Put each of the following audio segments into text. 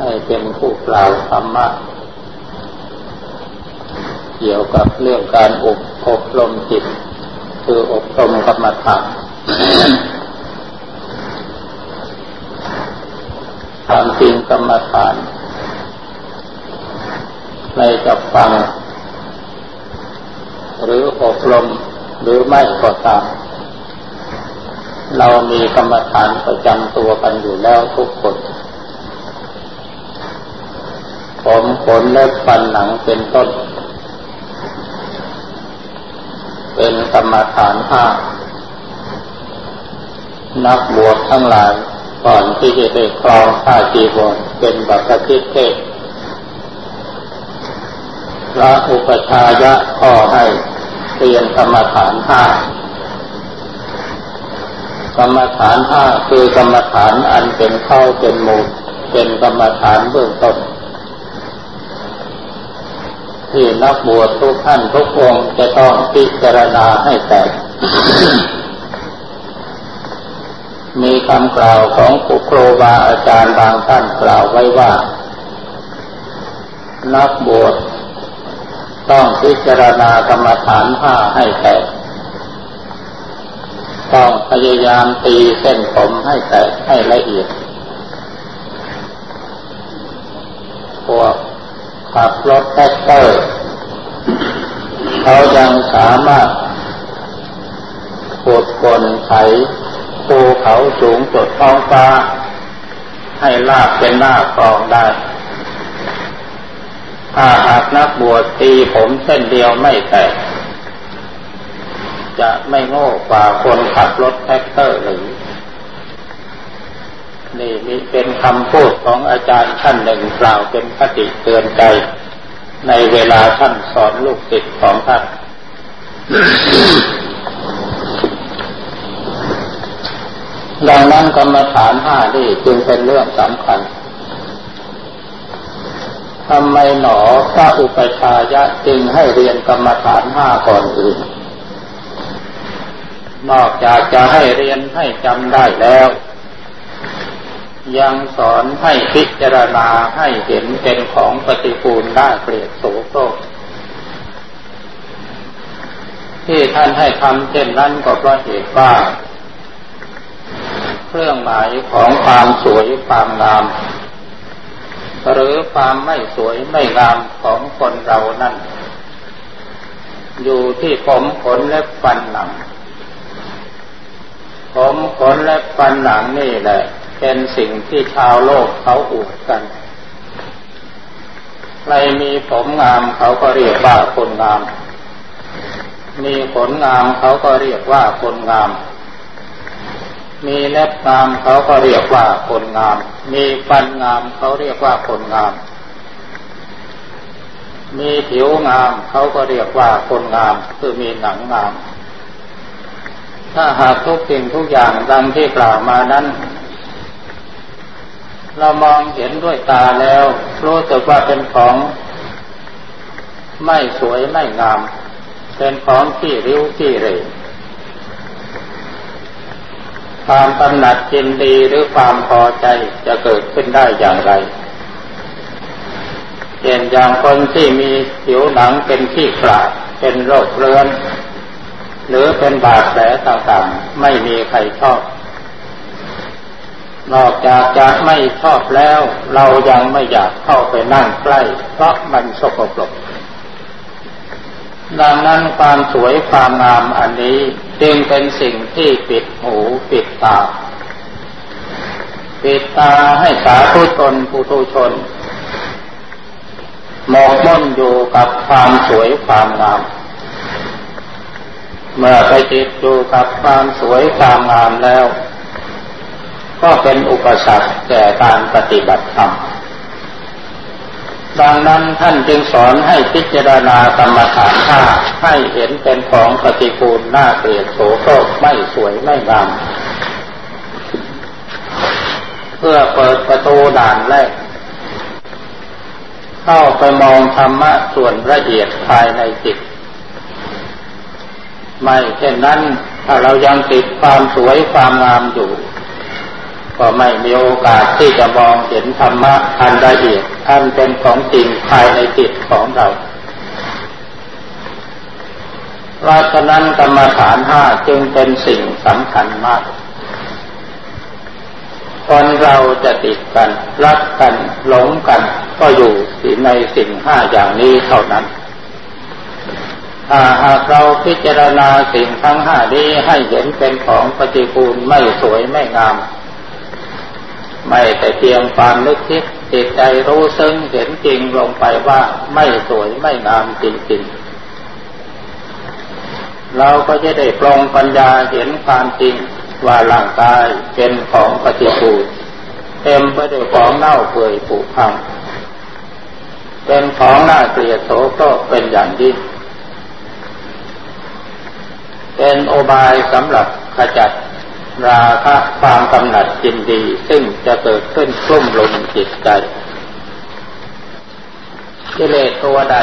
ให้เป็นผู้กล่าวธรรมะเกี่ยวกับเรื่องการอบอบรมจิต คืออบรมกรรมฐานความจริงกรรมฐานในกับฟัง หรืออบรมหรือไม่ก็ตามเรามีกรรมฐานประจำตัวกันอยู่แล้วทุกคน ผมขนเล็บฟันหนังเป็นต้น เป็นกรรมฐานห้านักบวชทั้งหลายก่อนที่จะได้ครองผ้าจีวรเป็นบัพพิเทศพระอุปชายะขอให้เรียนกรรมฐานห้ากรรมฐานห้าคือกรรมฐานอันเป็นเข้าเป็นมูลเป็นกรรมฐานเบื้องต้น ที่นักบวชทุกท่านทุกองค์จะต้องพิจารณาให้แตก มีคำกล่าวของครูบาอาจารย์บางท่านกล่าวไว้ว่า นักบวชต้องพิจารณากรรมฐานห้าให้แตก ต้องพยายามตีเส้นผมให้แตกให้ละเอียดพวก ขับรถแท็กเตอร์เขายังสามารถขุดกลไถภูเขาสูงจดท้องฟ้า ให้ราบเป็นหน้ากลองได้ถ้าหากนักบวชตีผมเส้นเดียวไม่แตกจะไม่โง่กว่าคนขับรถแทรกเตอร์หรือ นี่มี เป็นคำพูดของอาจารย์ท่านหนึ่งกล่าวเป็นคติเตือนใจ ในเวลาท่านสอนลูกศิษย์ของท่านดังนั้นกรรมฐานห้านี่จึงเป็นเรื่องสำคัญทำไมหนอพระอุปชายะจึงให้เรียนกรรมฐานห้าก่อนอื่น นอกจากจะให้เรียนให้จำได้แล้ว ยังสอนให้พิจารณาให้เห็นเป็นของปฏิปูลน่าเกลียดโสโครกที่ท่านให้ทำเช่นนั้นก็เพราะเหตุว่า เครื่องหมายของความสวยความงาม หรือความไม่สวยไม่งามของคนเรานั่น อยู่ที่ผมขนเล็บฟันหนัง ผมขนเล็บฟันหนังนี่แหละ เป็นสิ่งที่ชาวโลกเขาอวดกัน ใครมีผมงามเขาก็เรียกว่าคนงาม มีขนงามเขาก็เรียกว่าคนงาม มีเล็บงามเขาก็เรียกว่าคนงาม มีฟันงามเขาเรียกว่าคนงาม มีผิวงามเขาก็เรียกว่าคนงาม คือมีหนังงาม ถ้าหากทุกสิ่งทุกอย่างดังที่กล่าวมานั้น เรามองเห็นด้วยตาแล้ว รู้สึกว่าเป็นของไม่สวยไม่งาม เป็นของที่ริ้วที่เรความกำหนัดยินดีหรือความพอใจจะเกิดขึ้นได้อย่างไรเช่นอย่างคนที่มีผิวหนังเป็นที่กราเป็นโรคเรื้อน หรือเป็นบาดแผลต่างๆ ไม่มีใครชอบ นอกจากจะไม่ชอบแล้ว เรายังไม่อยากเข้าไปนั่งใกล้ เพราะมันสกปรกดังนั้นความสวยความงามอันนี้จึงเป็นสิ่งที่ปิดหูปิดตา ปิดตาให้สาธุชนผู้ทุชนหมองม่นอยู่กับความสวยความงาม เมื่อไปติดอยู่กับความสวยความงามแล้ว ก็เป็นอุปสรรคแก่การปฏิบัติธรรม ดังนั้นท่านจึงสอนให้พิจารณากรรมฐานห้าให้เห็นเป็นของปฏิกูลน่าเกลียดโสโครกไม่สวยไม่งาม เพื่อเปิดประตูด่านแรก เข้าไปมองธรรมะส่วนละเอียดภายในจิตไม่เช่นนั้นถ้าเรายังติดความสวยความงามอยู่ ก็ไม่มีโอกาสที่จะมองเห็นธรรมะอันละเอียดอันเป็นของจริงภายในจิตของเราเพราะฉะนั้นกรรมฐานห้าจึงเป็นสิ่งสำคัญมาก คนเราจะติดกัน รักกันหลงกัน ก็อยู่ในสิ่งห้าอย่างนี้เท่านั้น ถ้าหากเราพิจารณาสิ่งทั้งห้านี้ให้เห็นเป็นของปฏิกูลไม่สวยไม่งาม ไม่แต่เพียงความนึกคิดจิตใจรู้ซึ้งเห็นจริงลงไปว่าไม่สวยไม่งามจริงๆ เราก็จะได้ปลงปัญญาเห็นความจริงว่าร่างกายเป็นของปฏิกูลเต็มไปด้วยของเน่าเปื่อยผุพัง เป็นของน่าเกลียดโสโครกเป็นอย่างยิ่งเป็นโอบายสำหรับขจัด ราคะความกำหนัดจินดี ซึ่งจะเกิดขึ้นกลุ่มลงจิตใจกิเลสตัวใด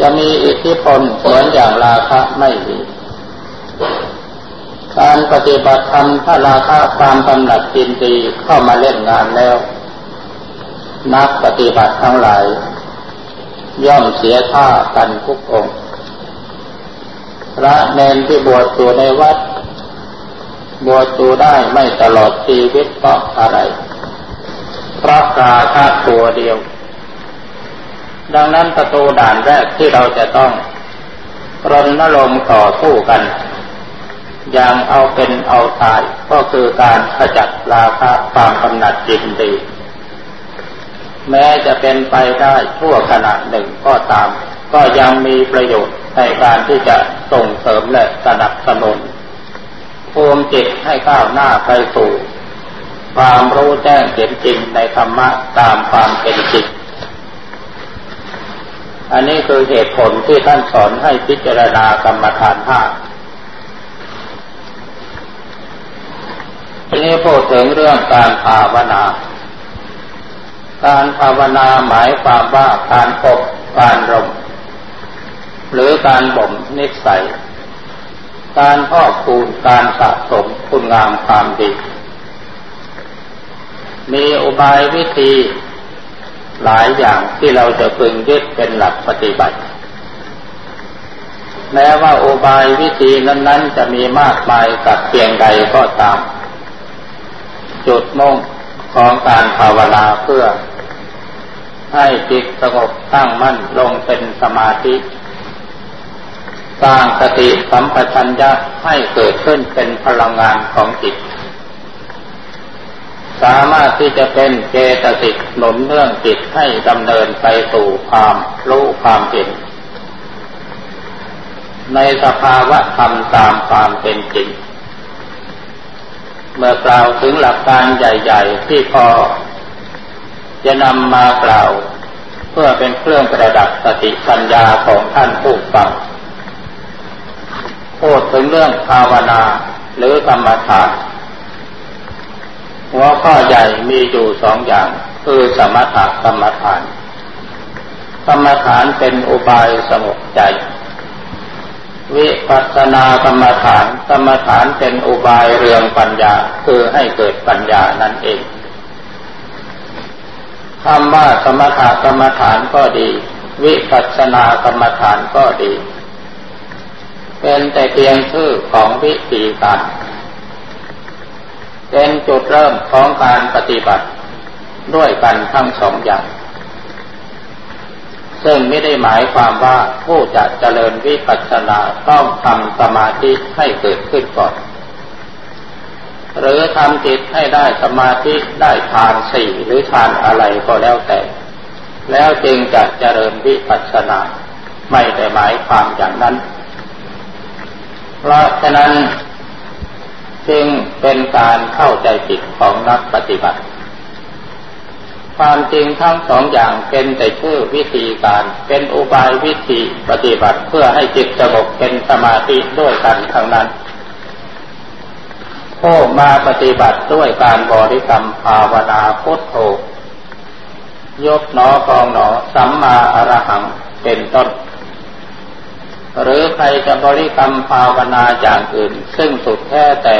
จะมีอิทธิพลเหมือนอย่างราคะไม่มีการปฏิบัติธรรมถ้าราคะความกำหนัดจินดีเข้ามาเล่นงานแล้ว นักปฏิบัติทั้งหลาย ย่อมเสียท่ากันทุกองค์พระเนนที่บวชอยู่ในวัด บวชอยู่ได้ไม่ตลอดชีวิตเพราะอะไร เพราะกาคาตัวเดียว ดังนั้นประตูด่านแรกที่เราจะต้องรณรงค์ต่อสู้กันอย่างเอาเป็นเอาตายก็คือการขจัดราคะความกำหนัดจิตดี แม้จะเป็นไปได้ชั่วขณะหนึ่งก็ตาม ก็ยังมีประโยชน์ในการที่จะส่งเสริมและสนับสนุน ภูมิจิตให้ก้าวหน้าไปสู่ความรู้แจ้งเห็นจริงในธรรมะตามความเป็นจริง อันนี้คือเหตุผลที่ท่านสอนให้พิจารณากรรมฐานห้าทีนี้พูดถึงเรื่องการภาวนา การภาวนาหมายความว่าการอบการรมหรือการบ่มนิสัย การพอกคูณการสะสมคุณงามความดี มีอุบายวิธีหลายอย่างที่เราจะพึงยึดเป็นหลักปฏิบัติ แม้ว่าอุบายวิธีนั้นๆ จะมีมากมายกับเพียงใดก็ตาม จุดมุ่งของการภาวนาเพื่อ ให้จิตสงบตั้งมั่นลงเป็นสมาธิ สร้างสติสัมปชัญญะให้เกิดขึ้นเป็นพลังงานของจิต สามารถที่จะเป็นเจตสิกหนุนเรื่องจิตให้ดำเนินไปสู่ความรู้ความเห็นในสภาวะธรรมตามความเป็นจริง เมื่อกล่าวถึงหลักการใหญ่ ๆ ที่พอจะนำมากล่าว เพื่อเป็นเครื่องประดับสติปัญญาของท่านผู้ฟัง พูดถึงเรื่องภาวนาหรือกรรมฐานหัวข้อใหญ่มีอยู่สองอย่าง คือสมถะกรรมฐานกรรมฐานเป็นอุบายสงบใจ วิปัสสนากรรมฐานกรรมฐานเป็นอุบายเรืองปัญญาคือให้เกิดปัญญานั่นเองคำว่าสมถะกรรมฐานก็ดี วิปัสสนากรรมฐานก็ดี เป็นแต่เพียงชื่อของวิธีการเป็นจุดเริ่มของการปฏิบัติด้วยกันทั้งสองอย่าง ซึ่งไม่ได้หมายความว่าผู้จะเจริญวิปัสสนาต้องทำสมาธิให้เกิดขึ้นก่อน หรือทำจิตให้ได้สมาธิได้ฌานสี่หรือฌานอะไรก็แล้วแต่ แล้วจึงจะเจริญวิปัสสนา ไม่ได้หมายความอย่างนั้น เพราะฉะนั้นจึงเป็นการเข้าใจผิดของนักปฏิบัติ ความจริงทั้งสองอย่างเป็นแต่ชื่อวิธีการเป็นอุบายวิธีปฏิบัติเพื่อให้จิตสงบเป็นสมาธิด้วยกันทั้งนั้นผู้มาปฏิบัติด้วยการบริกรรมภาวนาพุทโธยกหนอกองหนอสัมมาอรหังเป็นต้น หรือใครจะบริกรรมภาวนาอย่างอื่น ซึ่งสุดแท้แต่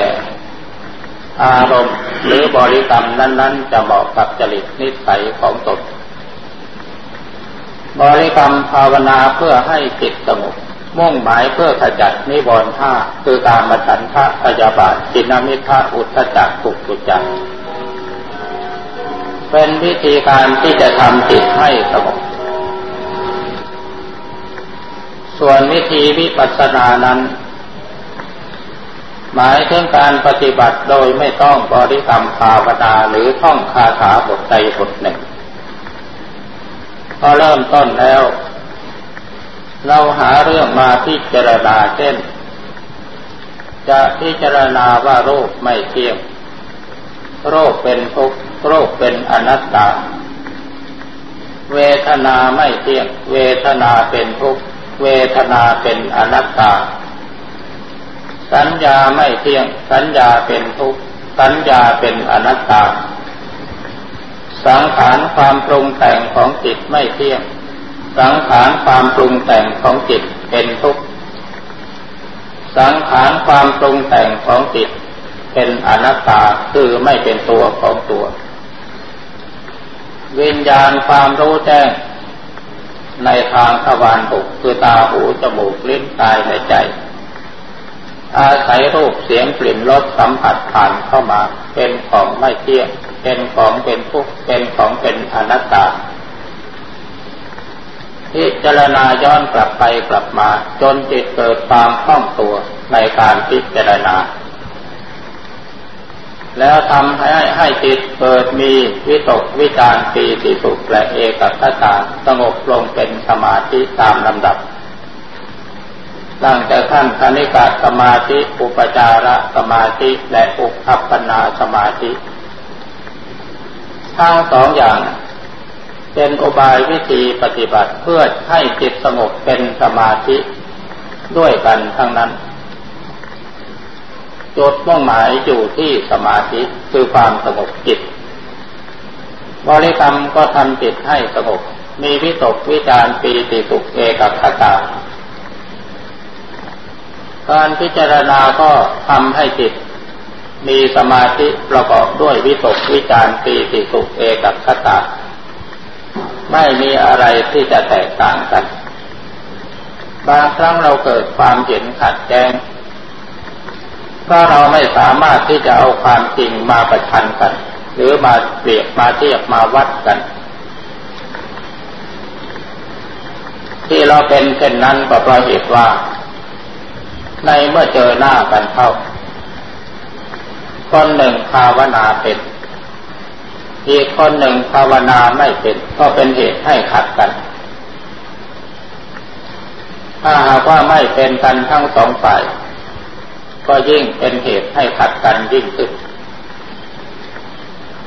อารมณ์หรือบริกรรมนั้น ๆ จะเหมาะกับจริตนิสัยของตนบริกรรมภาวนาเพื่อให้จิตสงบมุ่งหมายเพื่อขจัดนิวรณ์ห้าคือการมาฉันทะพยาบาทจินามิทะอุทจักกุกุจักเป็นวิธีการที่จะทำจิตให้สงบ ส่วนวิธีวิปัสสนานั้น หมายถึงการปฏิบัติโดยไม่ต้องบริกรรมภาวนาหรือท่องคาถาบทใดบทหนึ่งพอเริ่มต้นแล้ว เราหาเรื่องมาพิจารณาเช่น จะพิจารณาว่าโรคไม่เที่ยงโรคเป็นทุกโรคเป็นอนัตตา เวทนาไม่เที่ยง เวทนาเป็นทุกข์ เวทนาเป็นอนัตตา สัญญาไม่เที่ยง สัญญาเป็นทุกข์ สัญญาเป็นอนัตตา สังขารความปรุงแต่งของจิตไม่เที่ยง สังขารความปรุงแต่งของจิตเป็นทุกข์ สังขารความปรุงแต่งของจิตเป็นอนัตตาคือไม่เป็นตัวของตัว วิญญาณความรู้แจ้ง ในทางทวารหกคือตาหูจมูกลิ้นกายในใจ อาศัยรูปเสียงกลิ่นรสสัมผัสผ่านเข้ามา เป็นของไม่เที่ยงเป็นของเป็นทุกข์เป็นของเป็นอนัตตาพิจารณาย้อนกลับไปกลับมา จนจิตเกิดความคล่องตัวในการพิจารณา แล้วทำให้ให้จิตเกิดมีวิตกวิจารปีติสุขและเอกคตาสงบลงเป็นสมาธิตามลำดับตั้งแต่ขั้นคณิกาสมาธิ อุปจารสมาธิ และอุปัปนาสมาธิ ทั้งสองอย่าง เป็นอุบายวิธีปฏิบัติเพื่อให้จิตสงบเป็นสมาธิด้วยกันทั้งนั้น จุดมุ่งหมายอยู่ที่สมาธิคือความสงบจิต บริกรรมก็ทำจิตให้สงบ มีวิตกวิจารปีติสุขเอกัคตา การพิจารณาก็ทำให้จิต มีสมาธิประกอบด้วยวิตกวิจารปีติสุขเอกับคตา ไม่มีอะไรที่จะแตกต่างกัน บางครั้งเราเกิดความเห็นขัดแย้ง เพราะเราไม่สามารถที่จะเอาความจริงมาประชันกัน หรือมาเปรียบมาเทียบมาวัดกัน ที่เราเป็นเช่นนั้นก็เพราะเหตุว่า ในเมื่อเจอหน้ากันเข้าคนหนึ่งภาวนาเป็นอีกคนหนึ่งภาวนาไม่เป็นก็เป็นเหตุให้ขัดกัน ถ้าหากว่าไม่เป็นกันทั้งสองฝ่าย ก็ยิ่งเป็นเหตุให้ขัดกันยิ่งขึ้น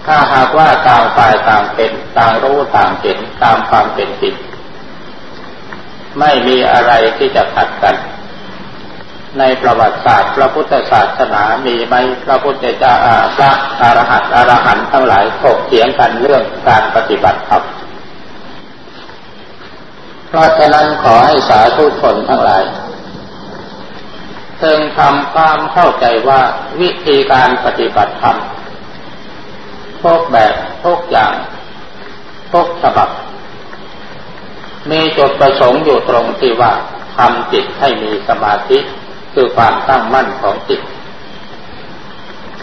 ถ้าหากว่าต่างฝ่ายต่างเป็นต่างรู้ต่างเห็นตามความเป็นจริงไม่มีอะไรที่จะขัดกัน ในประวัติศาสตร์ พระพุทธศาสนามีไหมพระพุทธเจ้าพระอรหันต์อรหันต์ทั้งหลายถกเถียงกันเรื่องการปฏิบัติธรรมเพราะฉะนั้นขอให้สาธุชนทั้งหลาย เพิ่งทำความเข้าใจว่าวิธีการปฏิบัติธรรมทุกแบบทุกอย่างทุกฉบับ มีจุดประสงค์อยู่ตรงที่ว่าทำจิตให้มีสมาธิคือความตั้งมั่นของจิต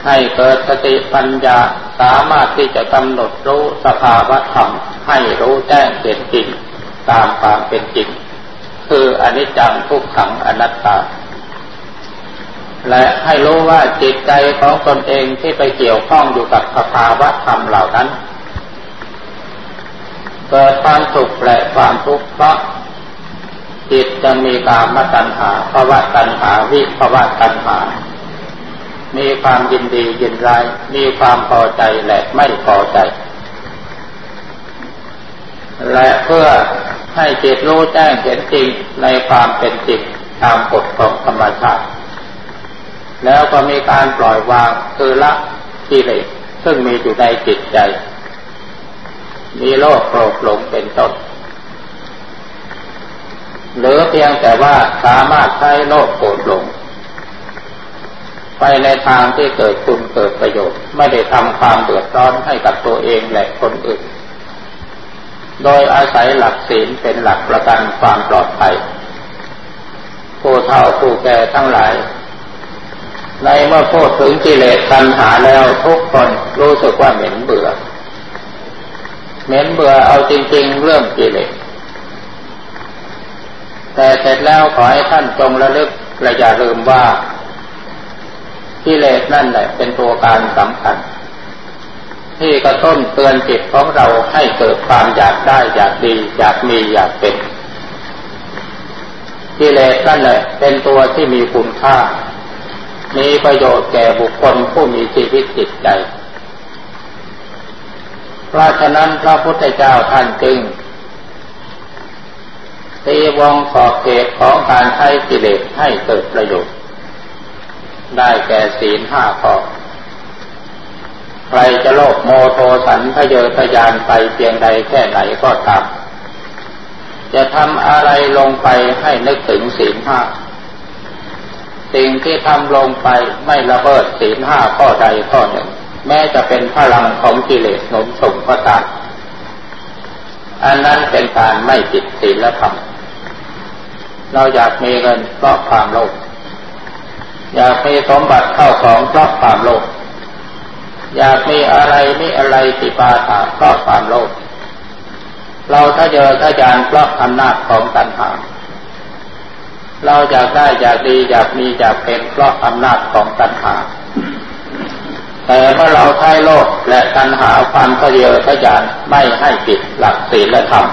ให้เกิดสติปัญญาสามารถที่จะกำหนดรู้สภาวะธรรมให้รู้แจ้งเห็นจริงตามความเป็นจริง คืออนิจจังทุกขังอนัตตา และให้รู้ว่าจิตใจของตนเองที่ไปเกี่ยวข้องอยู่กับสภาวะธรรมเหล่านั้น เกิดความสุขและความทุกข์เพราะจิตจะมีกามตัณหาภาวะตัณหาวิภาวะตัณหา มีความยินดียินร้ายมีความพอใจและไม่พอใจ และเพื่อให้จิตรู้แจ้งเห็นจริงในความเป็นจริงตามกฎของธรรมชาติ แล้วก็มีการปล่อยวางคือละกิเลสซึ่งมีอยู่ในจิตใจ มีโลภโกรธหลงเป็นต้นหรือเพียงแต่ว่าสามารถใช้โลกโกรธหลง ไปในทางที่เกิดคุณเกิดประโยชน์ ไม่ได้ทำความเดือดร้อนให้กับตัวเองและคนอื่น โดยอาศัยหลักศีลเป็นหลักประกันความปลอดภัยผู้เฒ่าผู้แก่ทั้งหลาย ในเมื่อพูดถึงกิเลสตัณหาแล้วทุกคนรู้สึกว่าเหม็นเบื่อ เหม็นเบื่อเอาจริง ๆ เรื่องกิเลส แต่เสร็จแล้วขอให้ท่านจงระลึกและอย่าลืมว่ากิเลสนั่นแหละเป็นตัวการสำคัญที่กระตุ้นเตือนจิตของเราให้เกิดความอยากได้อยากดีอยากมีอยากเป็นกิเลสนั่นแหละเป็นตัวที่มีคุณค่า มีประโยชน์แก่บุคคลผู้มีชีวิตจิตใจ เพราะฉะนั้นพระพุทธเจ้าท่านจึงตีวงขอบเขตของการใช้กิเลสให้เกิดประโยชน์ ได้แก่ศีลห้าข้อใครจะโลภโมโทสันทะเยอทะยานไปเพียงใดแค่ไหนก็ตามจะทำอะไรลงไปให้นึกถึงศีลห้า สิ่งที่ทำลงไปไม่ละเมิดศีลห้าข้อใดข้อหนึ่ง แม้จะเป็นพลังของกิเลสหนุนส่งก็ตามอันนั้นเป็นการไม่ผิดศีลธรรมเราอยากมีเงินเพราะความโลภอยากมีสมบัติเข้าของเพราะความโลภอยากมีอะไรมีอะไรติปาถาเพราะความโลภเราถ้าเจอถ้ายานเพราะอำนาจของตัณหา เราอยากได้อยากดีอยากมีอยากเป็นเพราะอำนาจของตัณหา แต่เมื่อเราใช้โลกและตัณหาความทะเยอทะยานไม่ให้ปิดหลักศีลและธรรม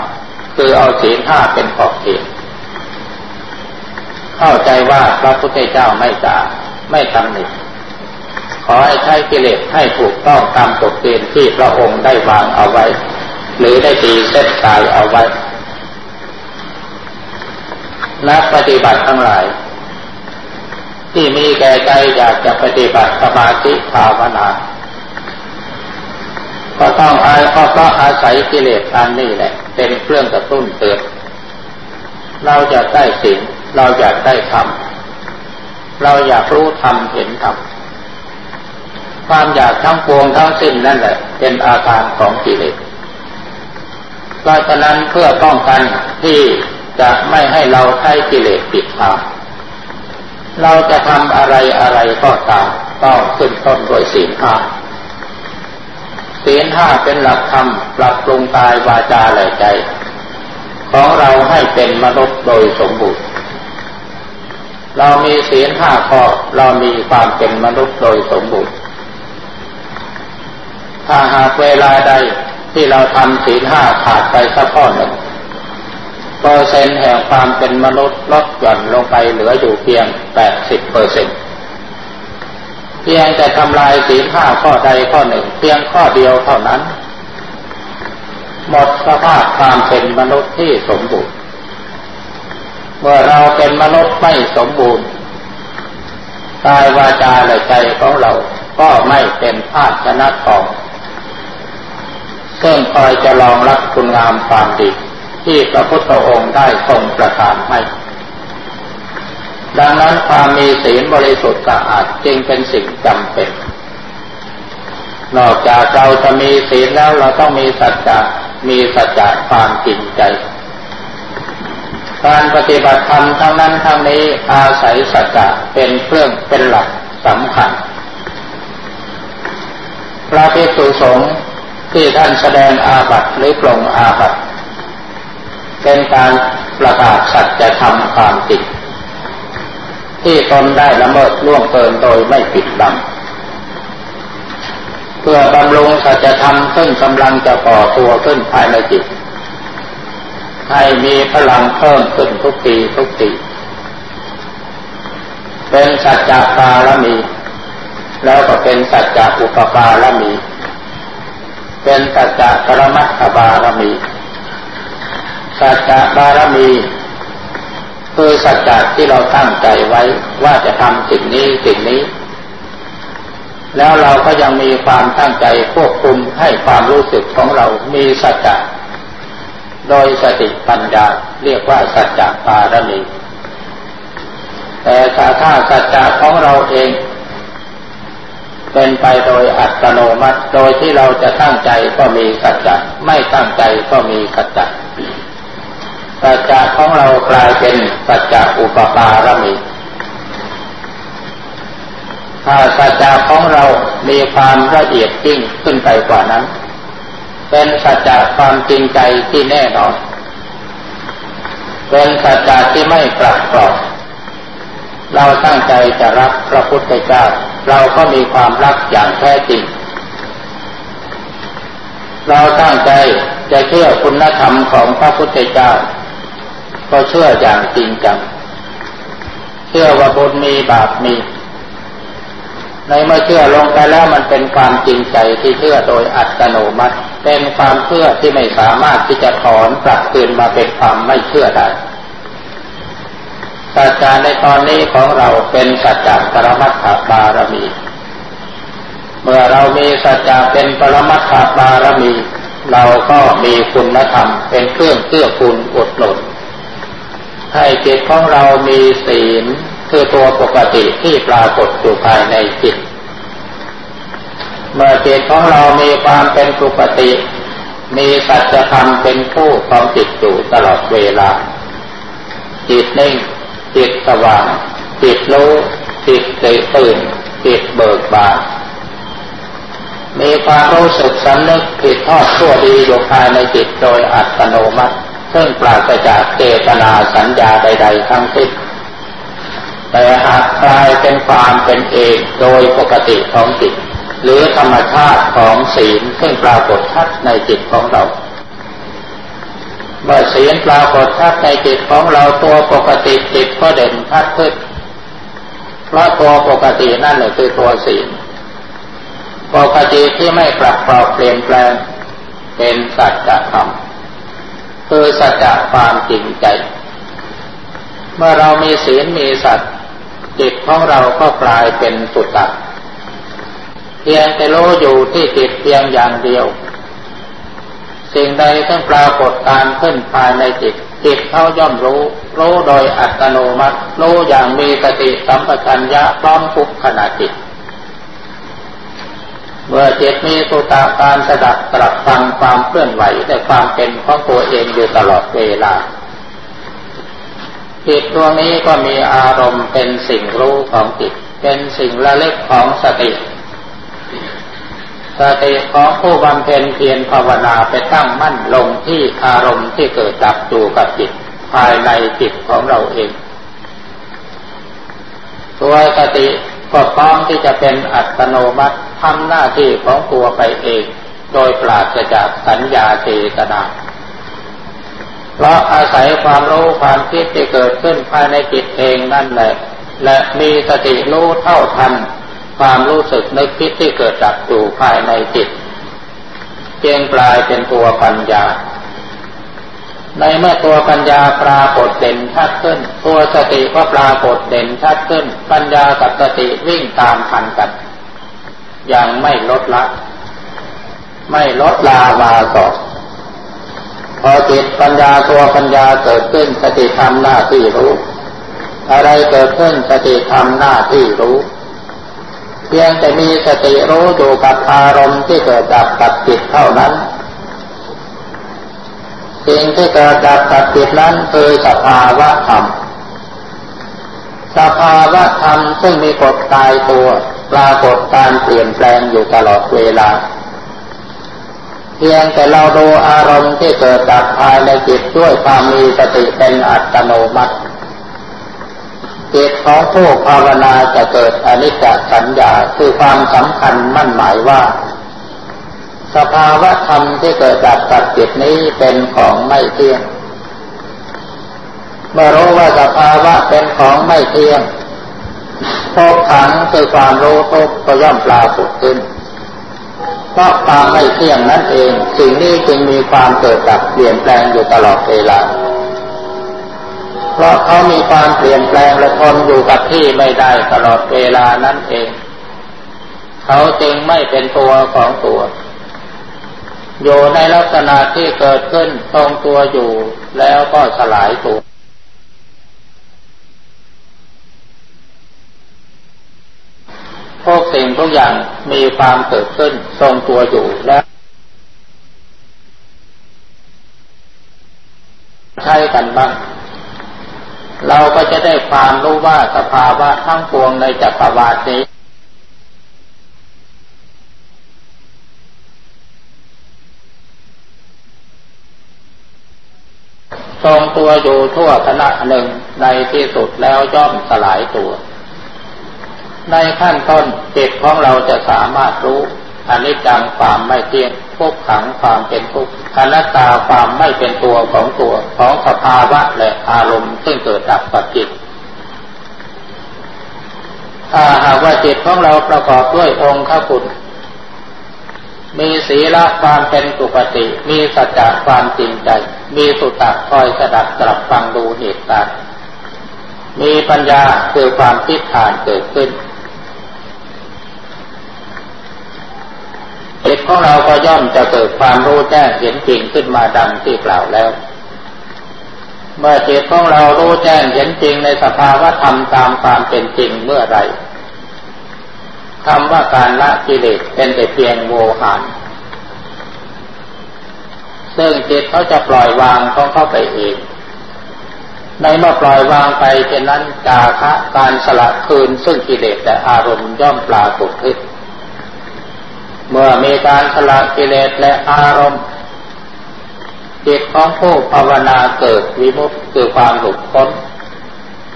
คือเอาศีลห้าเป็นขอบเขตเข้าใจว่าพระพุทธเจ้าไม่จ่าไม่ตำหนิขอให้ใช้กิเลสให้ถูกต้องตามกฎเกณฑ์ที่พระองค์ได้วางเอาไว้ หรือได้ตีเส้นตายเอาไว้ นักปฏิบัติทั้งหลาย ที่มีแก่ใจอยากจะปฏิบัติสมาธิภาวนา ก็ต้องอาก็เพราะอาศัยกิเลสอันนี้แหละ เป็นเครื่องกระตุ้นเตือนเราอยากได้สิ่ง เราอยากได้ธรรมเราอยากรู้ธรรมเห็นธรรมความอยากทั้งปวงทั้งสิ้นนั่นแหละ เป็นอาการของกิเลสเพราะฉะนั้นเพื่อป้องกันที่ จะไม่ให้เราใช้กิเลสปิดทางเราจะทำอะไรอะไรก็ตามต้องขึ้นต้นโดยศีลห้าศีลห้าเป็นหลักธรรมปรับปรุงกายวาจาและใจ ของเราให้เป็นมนุษย์โดยสมบูรณ์ เรามีศีลห้าข้อเรามีความเป็นมนุษย์โดยสมบูรณ์ ถ้าหากเวลาใดที่เราทำศีลห้าขาดไปสักข้อหนึ่ง เปอร์เซ็นต์แห่งความเป็นมนุษย์ลดหย่อนลงไปเหลืออยู่เพียงแปดสิบเปอร์เซ็นต์เพียงแต่ทำลายศีลห้าข้อใดข้อหนึ่ง เพียงข้อเดียวเท่านั้น หมดสภาพความเป็นมนุษย์ที่สมบูรณ์ เมื่อเราเป็นมนุษย์ไม่สมบูรณ์กายวาจาและใจของเราก็ไม่เป็นภาชนะทองซึ่งคอยจะรองรับคุณงามความดี ที่พระพุทธองค์ได้ทรงประทานให้ดังนั้นความมีศีลบริสุทธิ์สะอาดจึงเป็นสิ่งจำเป็น นอกจากเราจะมีศีลแล้วเราต้องมีสัจจะมีสัจจะความจริงใจ การปฏิบัติธรรมทั้งนั้นทั้งนี้อาศัยสัจจะเป็นเครื่องเป็นหลักสำคัญพระภิกษุสงฆ์ที่ท่านแสดงอาบัติหรือปลงอาบัติ เป็นการประกาศสัจธรรมความจริงที่ตนได้ละเมิดล่วงเกินโดยไม่ปิดบังเพื่อบำรุงสัจธรรมซึ่งกำลังจะก่อตัวขึ้นภายในจิต ให้มีพลังเพิ่มขึ้นทุกปีทุกปีเป็นสัจจปารมี แล้วก็เป็นสัจจอุปปารมี เป็นสัจจะปรมัตถบารมี สัจจะบารมีคือสัจจะที่เราตั้งใจไว้ว่าจะทำสิ่งนี้สิ่งนี้ แล้วเราก็ยังมีความตั้งใจควบคุมให้ความรู้สึกของเรามีสัจจะโดยสติปัญญาเรียกว่าสัจจะบารมี แต่ถ้าสัจจะของเราเอง เป็นไปโดยอัตโนมัติ โดยที่เราจะตั้งใจก็มีสัจจะไม่ตั้งใจก็มีสัจจะ สัจจะของเรากลายเป็นสัจจะอุปปารมีถ้าสัจจะของเรามีความละเอียดยิ่งขึ้นไปกว่านั้น เป็นสัจจะความจริงใจที่แน่นอน เป็นสัจจะที่ไม่ปรับปรอบเราตั้งใจจะรักพระพุทธเจ้า เราก็มีความรักอย่างแท้จริง เราตั้งใจจะเชื่อคุณธรรมของพระพุทธเจ้า ก็เชื่ออย่างจริงจัง เชื่อว่าบุญมีบาปมี ในเมื่อเชื่อลงไปแล้วมันเป็นความจริงใจที่เชื่อโดยอัตโนมัติ เป็นความเชื่อที่ไม่สามารถที่จะถอนกลับคืนมาเป็นความไม่เชื่อได้สัจจะในตอนนี้ของเราเป็นสัจจปรมัตถบารมี เมื่อเรามีสัจจเป็นปรมัตถบารมี เราก็มีคุณธรรมเป็นเครื่องเกื้อกูลอดหนุน ให้จิตของเรามีศีลคือตัวปกติที่ปรากฏอยู่ภายในจิต เมื่อจิตของเรามีความเป็นปกติ มีสัจธรรมเป็นผู้ของจิตอยู่ตลอดเวลา จิตนิ่ง จิตสว่าง จิตรู้ จิตตื่น จิตเบิกบานมีความรู้สึกสำนึกผิดทอดชั่วดีอยู่ภายในจิตโดยอัตโนมัติ ซึ่งปราศจากเจตนาสัญญาใด ๆ ทั้งสิ้นแต่หากกลายเป็นความเป็นเองโดยปกติของจิต หรือธรรมชาติของศีลซึ่งปรากฏชัดในจิตของเราเมื่อศีลปรากฏชัดในจิตของเราตัวปกติจิตก็เด่นชัดขึ้นเพราะตัวปกตินั่นแหละคือตัวศีลปกติที่ไม่ปรับเปลี่ยนแปลงเป็นสัจธรรม คือสัจจความจริงใจ เมื่อเรามีศีลมีสัจจิตของเราก็กลายเป็นสุตตะเพียงแต่รู้อยู่ที่จิตเพียงอย่างเดียว สิ่งใดที่ปรากฏการขึ้นภายในจิตจิตเขาย่อมรู้รู้โดยอัตโนมัติรู้อย่างมีสติสัมปชัญญะพร้อมทุกขณะจิต เมื่อจิตมีสุตาการสดับตรับฟังความเคลื่อนไหวในความเป็นของตัวเองอยู่ตลอดเวลาจิตดวงนี้ก็มีอารมณ์เป็นสิ่งรู้ของจิต เป็นสิ่งละเล็กของสติสติของผู้บำเพ็ญเพียรภาวนาไปตั้งมั่นลงที่อารมณ์ที่เกิดดับอยู่กับจิต ภายในจิตของเราเอง ตัวสติก็พร้อมที่จะเป็นอัตโนมัติ ทำหน้าที่ของตัวไปเอง โดยปราศจากสัญญาเจตนา เพราะอาศัยความรู้ความคิดที่เกิดขึ้นภายในจิตเองนั่นแหละ และมีสติรู้เท่าทัน ความรู้สึกนึกคิดที่เกิดดับอยู่ภายในจิตเจียงกลายเป็นตัวปัญญา ในเมื่อตัวปัญญาปรากฏเด่นชัดขึ้น ตัวสติก็ปรากฏเด่นชัดขึ้น ปัญญากับสติวิ่งตามทันกัน ย่างไม่ลดละ ไม่ลดลาวาสอกพอจิตปัญญาตัวปัญญาเกิดขึ้นสติทำหน้าที่รู้ อะไรเกิดขึ้นสติทำหน้าที่รู้ เพียงแต่มีสติรู้อยู่กับอารมณ์ที่เกิดดับกับจิตเท่านั้นสิ่งที่เกิดดับกับจิตนั้นคือสภาวะธรรม สภาวะธรรมซึ่งมีกฎตายตัว ปรากฏการเปลี่ยนแปลงอยู่ตลอดเวลา เพียงแต่เราดูอารมณ์ที่เกิดดับภายในจิตด้วยความมีสติเป็นอัตโนมัติจิตของผู้ภาวนาจะเกิดอนิจจสัญญาคือความสำคัญมั่นหมายว่า สภาวะธรรมที่เกิดจากกับจิตนี้เป็นของไม่เที่ยง เมื่อรู้ว่าสภาวะเป็นของไม่เที่ยง ทุกขังคือความรู้ทุกก็ย่อมปรากฏขึ้นเพราะความไม่เที่ยงนั่นเอง สิ่งนี้จึงมีความเกิดดับเปลี่ยนแปลงอยู่ตลอดเวลา เพราะเขามีความเปลี่ยนแปลงและทนอยู่กับที่ไม่ได้ตลอดเวลานั่นเอง เขาจึงไม่เป็นตัวของตัว อยู่ในลักษณะที่เกิดขึ้นทรงตัวอยู่แล้วก็สลายตัว ทุกสิ่งทุกอย่างมีความเกิดขึ้นทรงตัวอยู่และใช้กันบ้าง เราก็จะได้ความรู้ว่าสภาวะทั้งปวงในจักรวาลนี้ทรงตัวอยู่ทั่วคณะหนึ่งในที่สุดแล้วย่อมสลายตัว ในขั้นต้นจิตของเราจะสามารถรู้อนิจจังความไม่เที่ยงทุกขังความเป็นทุกข์อนัตตาความไม่เป็นตัวของตัวของสภาวะและอารมณ์ซึ่งเกิดดับกับจิตถ้าหากว่าจิตของเราประกอบด้วยองค์ข้าคุณ มีศีลความเป็นสุปฏิ มีสัจจะความจริงใจ มีสุตตะคอยสดับตรับฟังดูเหตุการณ์มีปัญญาคือความคิดอ่านเกิดขึ้น จิตของเราก็ย่อมจะเกิดความรู้แจ้งเห็นจริงขึ้นมาดังที่กล่าวแล้ว เมื่อจิตของเรารู้แจ้งเห็นจริงในสภาวะธรรมตามความเป็นจริงเมื่อไรคำว่าการละกิเลสเป็นแต่เพียงโมหะซึ่งจิตเขาจะปล่อยวางเขาเข้าไปเองในเมื่อปล่อยวางไปเช่นนั้นจาคะการสละคืนซึ่งกิเลสแต่อารมณ์ย่อมปรากฏขึ้น เมื่อมีการสละกิเลสและอารมณ์จิตของผู้ภาวนาเกิดวิมุตติคือความหลุดพ้น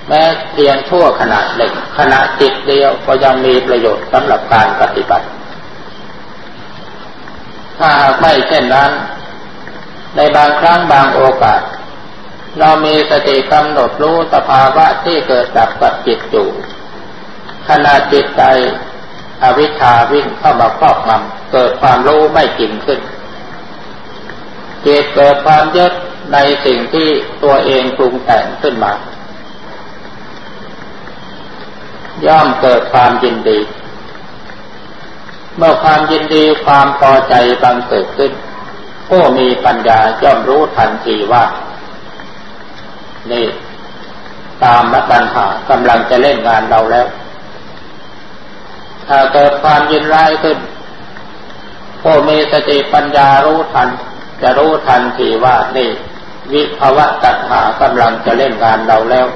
แม้เพียงชั่วขณะหนึ่งขณะจิตเดียวก็ยังมีประโยชน์สำหรับการปฏิบัติ ถ้าหากไม่เช่นนั้น ในบางครั้งบางโอกาส เรามีสติกำหนดรู้สภาวะที่เกิดดับกับจิตอยู่ขณะจิตใจ อวิชชาวิ่งเข้ามาครอบงำเกิดความรู้ไม่จริงขึ้นจิตเกิดความยึดในสิ่งที่ตัวเองปรุงแต่งขึ้นมา ย่อมเกิดความยินดี เมื่อความยินดีความพอใจบังเกิดขึ้น ผู้มีปัญญาย่อมรู้ทันทีว่า นี่ ตามมตัญหากำลังจะเล่นงานเราแล้ว ถ้าเกิดความยินร้ายขึ้นผู้มีสติปัญญารู้ทัน จะรู้ทันทีว่านี่ วิภาวะตัณหากำลังจะเล่นงานเราแล้ว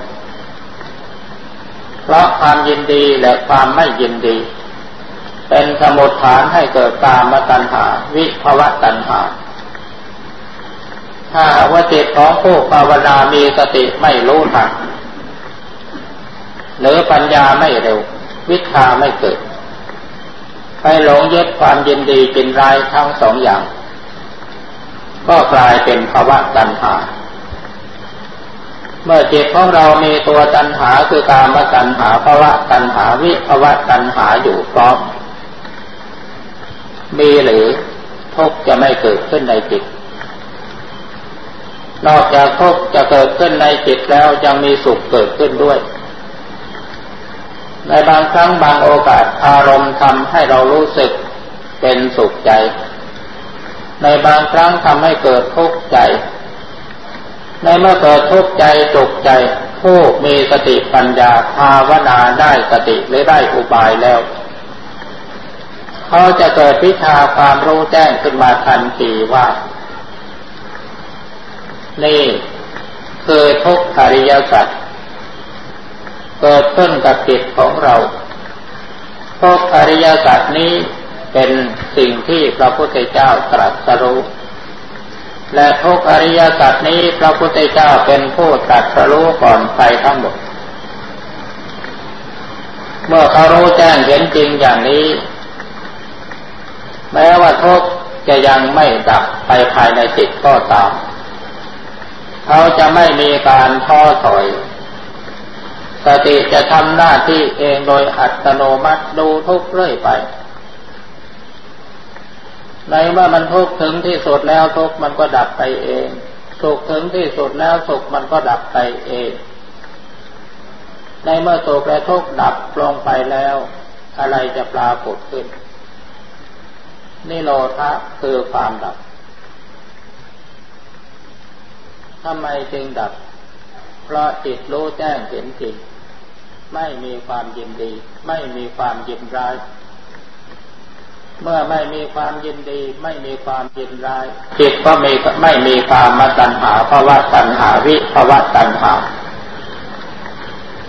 เพราะความยินดีและความไม่ยินดี เป็นสมุทฐานให้เกิดตามมาตัญหา วิภวะตัญหา ถ้าว่าจิตของผู้ภาวนามีสติไม่รู้ทันหรือปัญญาไม่เร็ว วิชาไม่เกิด ไปหลงยึดความยินดีเป็นร้ายทั้งสองอย่าง ก็กลายเป็นภาวะตัณหา เมื่อจิตของเรามีตัวตัณหาคือการมตัณหาภาวะตัณหาวิภาวะตัณหาอยู่พร้อม มีหรือทุกจะไม่เกิดขึ้นในจิต นอกจากทุกจะเกิดขึ้นในจิตแล้วยังมีสุขเกิดขึ้นด้วย ในบางครั้งบางโอกาสอารมณ์ทำให้เรารู้สึกเป็นสุขใจ ในบางครั้งทำให้เกิดทุกข์ใจ ในเมื่อเกิดทุกข์ใจตกใจ ผู้มีสติปัญญาภาวนาได้สติหรือได้อุบายแล้ว เขาจะเกิดวิชาความรู้แจ้งขึ้นมาทันทีว่า นี่คือทุกขริยสัจ เกิดขึ้นกับจิตของเราทุกขริยสัจนี้เป็นสิ่งที่พระพุทธเจ้าตรัสรู้ และทุกอริยสัจนี้พระพุทธเจ้าเป็นผู้ตรัสรู้ก่อนไปทั้งหมด เมื่อเขารู้แจ้งเห็นจริงอย่างนี้ แม้ว่าทุกจะยังไม่ดับไปภายในจิตก็ตาม เขาจะไม่มีการท้อถอย สติจะทำหน้าที่เองโดยอัตโนมัติดูทุกเรื่อยไป ในเมื่อมันทุกข์ถึงที่สุดแล้วทุกข์มันก็ดับไปเอง สุขถึงที่สุดแล้วสุขมันก็ดับไปเอง ในเมื่อสุขและทุกข์ดับลงไปแล้ว อะไรจะปรากฏขึ้นนิโรธะคือความดับทำไมจึงดับ เพราะจิตรู้แจ้งเห็นจริง ไม่มีความยินดี ไม่มีความยินร้าย เมื่อไม่มีความยินดี ไม่มีความยินร้าย จิตก็มีไม่มีความมาตัณหาภาวะตัณหาวิภาวะตัณหา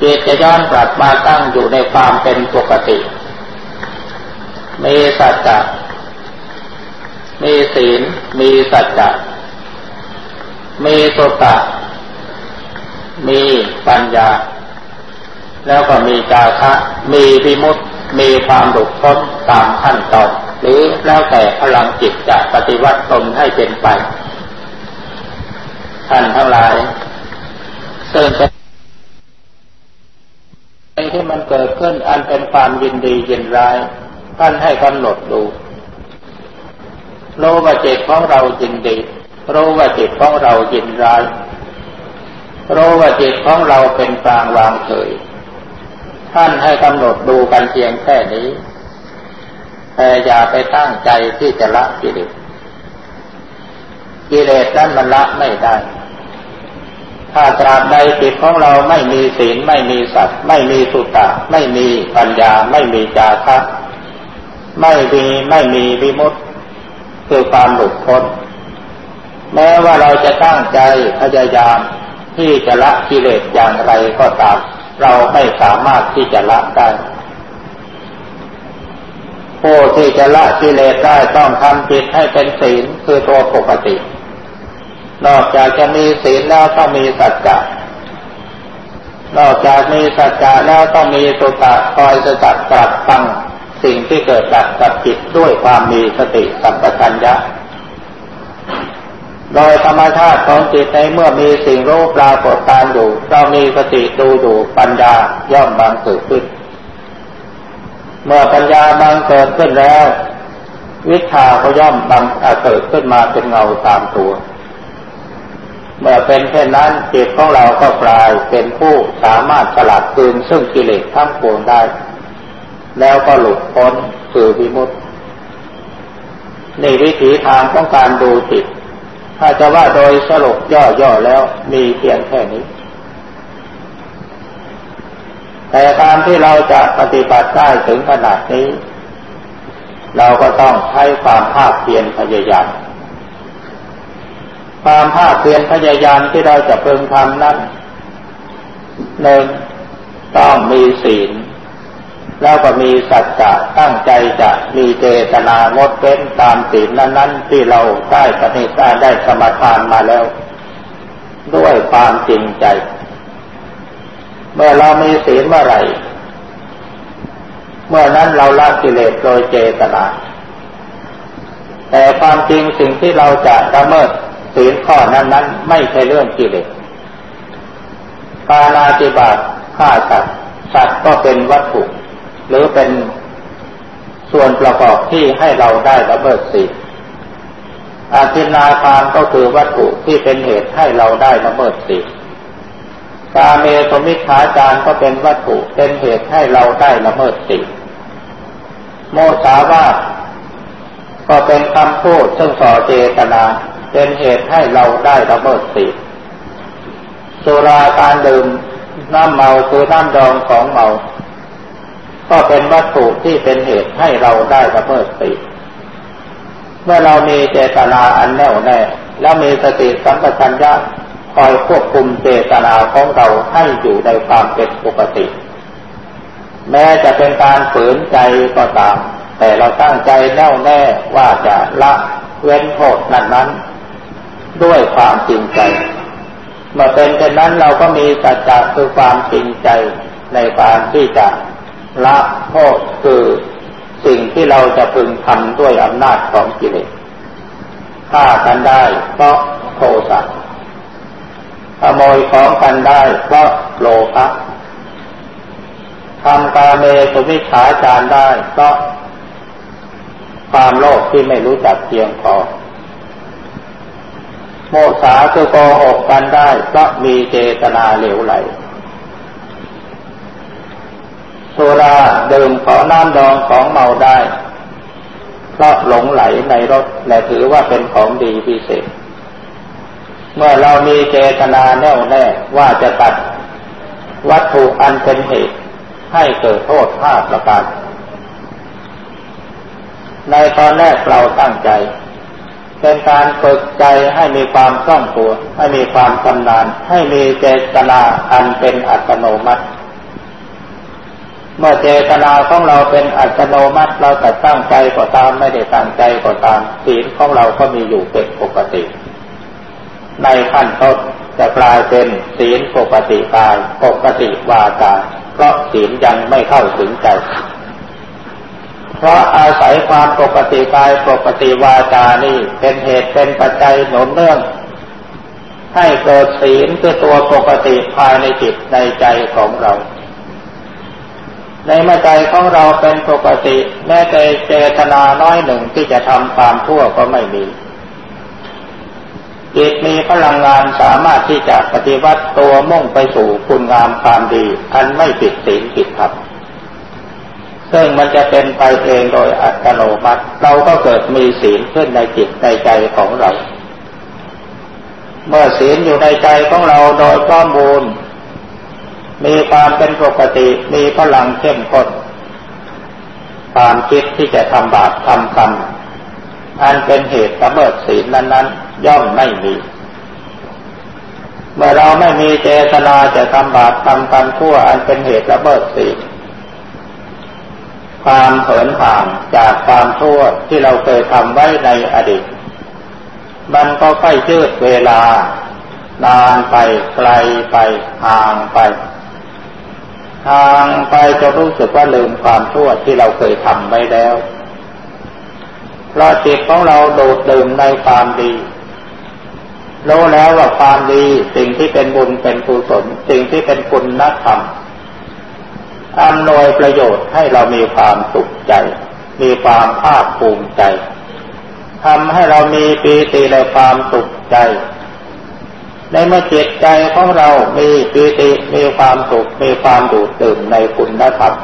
จิตจะย้อนกลับมาตั้งอยู่ในความเป็นปกติ มีสัจจะมีศีล มีสัจจะมีสุตะ มีปัญญา แล้วก็มีจาคะมีวิมุตติมีความหลุดพ้นตามขั้นตอนหรือแล้วแต่พลังจิตจะปฏิวัติตนให้เป็นไป ท่านทั้งหลายซึ่งเป็นที่มันเกิดขึ้นอันเป็นความยินดียินร้าย ท่านให้กำหนดดูรู้ว่าจิตของเรายินดีรู้ว่าจิตของเรายินร้าย รู้ว่าจิตของเราเป็นกลางวางเฉย ท่านให้กำหนดดูกันเพียงแค่นี้แต่อย่าไปตั้งใจที่จะละกิเลสกิเลสนั้นมันละไม่ได้ ถ้าตราบใดจิตของเราไม่มีศีลไม่มีสัตว์ไม่มีสุตตะ ไม่มีปัญญา ไม่มีจาคะไม่มีไม่มีวิมุตติคือความหลุดพ้นแม้ว่าเราจะตั้งใจพยายาม ที่จะละกิเลสอย่างไรก็ตาม เราไม่สามารถที่จะละได้ผู้ที่จะละกิเลสได้ต้องทำจิตให้เป็นศีลคือตัวปกติ นอกจากจะมีศีลแล้วต้องมีสัจจะนอกจากมีสัจจะแล้วต้องมีสุตะคอยสกัดปรับฟังสิ่งที่เกิดจากกับจิตด้วยความมีสติสัมปชัญญะ โดยธรรมชาติของจิตในเมื่อมีสิ่งรู้ปรากฏการอยู่ เรามีสติดูอยู่ปัญญาย่อมบังเกิดขึ้น เมื่อปัญญาบังเกิดขึ้นแล้ว วิชาก็ย่อมบังเกิดขึ้นมาเป็นเงาตามตัว เมื่อเป็นเช่นนั้นจิตของเราก็กลายเป็นผู้สามารถสลัดคืนซึ่งกิเลสทั้งปวงได้ แล้วก็หลุดพ้นคือวิมุตติในวิถีทางของการดูจิต ถ้าจะว่าโดยสรุปย่อๆแล้วมีเพียงแค่นี้ แต่การที่เราจะปฏิบัติได้ถึงขนาดนี้ เราก็ต้องใช้ความภาคเพียรพยายาม ความภาคเพียรพยายามที่เราจะเพิ่งทำนั้นหนึ่งต้องมีศีล แล้วก็มีสัจจะตั้งใจจะมีเจตนางดเว้นตามศีลนั้น ๆ ที่เราได้ปฏิบัติได้สมทานมาแล้ว ด้วยความจริงใจ เมื่อเรามีศีลเมื่อไหร่ เมื่อนั้นเราละกิเลสโดยเจตนา แต่ความจริงสิ่งที่เราจะละเมิดศีลข้อนั้น ๆ ไม่ใช่เรื่องกิเลสปานาติบาตฆ่าสัตว์สัตว์ก็เป็นวัตถุ หรือเป็นส่วนประกอบที่ให้เราได้ระเบิดศีลอาทินาทานก็คือวัตถุที่เป็นเหตุให้เราได้ระเบิดศีลกาเมสมิชฌาจารก็เป็นวัตถุเป็นเหตุให้เราได้ละเมิดศีลโมสาวาก็เป็นคำพูดซึ่งส่อเจตนาเป็นเหตุให้เราได้ละเมิดศีลสุราการดื่มน้ำเมาคือน้ำดองของเมา ก็เป็นวัตถุที่เป็นเหตุให้เราได้ละเมิดศีลเมื่อเรามีเจตนาอันแน่วแน่ แล้วมีสติสัมปชัญญะคอยควบคุมเจตนาของเราให้อยู่ในความเป็นปกติ แม้จะเป็นการฝืนใจก็ตาม แต่เราตั้งใจแน่วแน่ว่าจะละเว้นโทษนั้นนั้นด้วยความจริงใจเมื่อเป็นเช่นนั้นเราก็มีสัจจะคือความจริงใจในการที่จะ ละโทษคือสิ่งที่เราจะพึงทำด้วยอำนาจของกิเลสฆ่ากันได้เพราะโทสะขโมยของกันได้เพราะโลภะทำกาเมสุวิชาจารได้เพราะความโลภที่ไม่รู้จักเพียงพอโมสาคือโกหกกันได้เพราะมีเจตนาเหลวไหล สุราดื่มของน้ำดองของเมาได้ เพราะหลงไหลในรถและถือว่าเป็นของดีพิเศษ เมื่อเรามีเจตนาแน่วแน่ว่าจะตัดวัตถุอันเป็นเหตุให้เกิดโทษห้าประการ ในตอนแรกเราตั้งใจ เป็นการฝึกใจให้มีความคล่องตัว ให้มีความชำนาญให้มีเจตนาอันเป็นอัตโนมัติ เมื่อเจตนาของเราเป็นอัตโนมัติเราแต่ตั้งใจก็ตามไม่ได้ตั้งใจก็ตามศีลของเราก็มีอยู่เป็นปกติ ในขั้นต้นจะกลายเป็นศีลปกติกายปกติวาจาเพราะศีลยังไม่เข้าถึงใจ เพราะอาศัยความปกติกายปกติวาจานี่เป็นเหตุเป็นปัจจัยหนุนเนื่องให้เกิดศีลคือตัวปกติภายในจิตในใจของเรา ในเมื่อใจของเราเป็นปกติ แม้แต่เจตนาน้อยหนึ่งที่จะทำความทั่วก็ไม่มีจิตมีพลังงานสามารถที่จะปฏิวัติตัวมุ่งไปสู่คุณงามความดี อันไม่ผิดศีลผิดธรรมซึ่งมันจะเป็นไปเองโดยอัตโนมัติ เราก็เกิดมีศีลขึ้นในจิตในใจของเรา เมื่อศีลอยู่ในใจของเราโดยข้อมูล มีความเป็นปกติมีพลังเข้มข้นความคิดที่จะทำบาปทำกรรมอันเป็นเหตุละเมิดศีลนั้นๆ ย่อมไม่มี เมื่อเราไม่มีเจตนาจะทำบาปทำกรรมทั่วอันเป็นเหตุละเมิดศีลความเผินผ่านจากความชั่วที่เราเคยทำไว้ในอดีต มันก็ค่อยยืดเวลานานไปไกลไปห่างไป ห่างไปจะรู้สึกว่าลืมความชั่วที่เราเคยทำไว้แล้วเพราะจิตของเราโดดดื่มในความดีรู้แล้วว่าความดีสิ่งที่เป็นบุญเป็นกุศลสิ่งที่เป็นคุณนักธรรมอำนวยประโยชน์ให้เรามีความสุขใจ มีความภาคภูมิใจทำให้เรามีปีติในความสุขใจ ในเมื่อจิตใจของเรามีปีติมีความสุขมีความดูดดื่มในคุณธรรม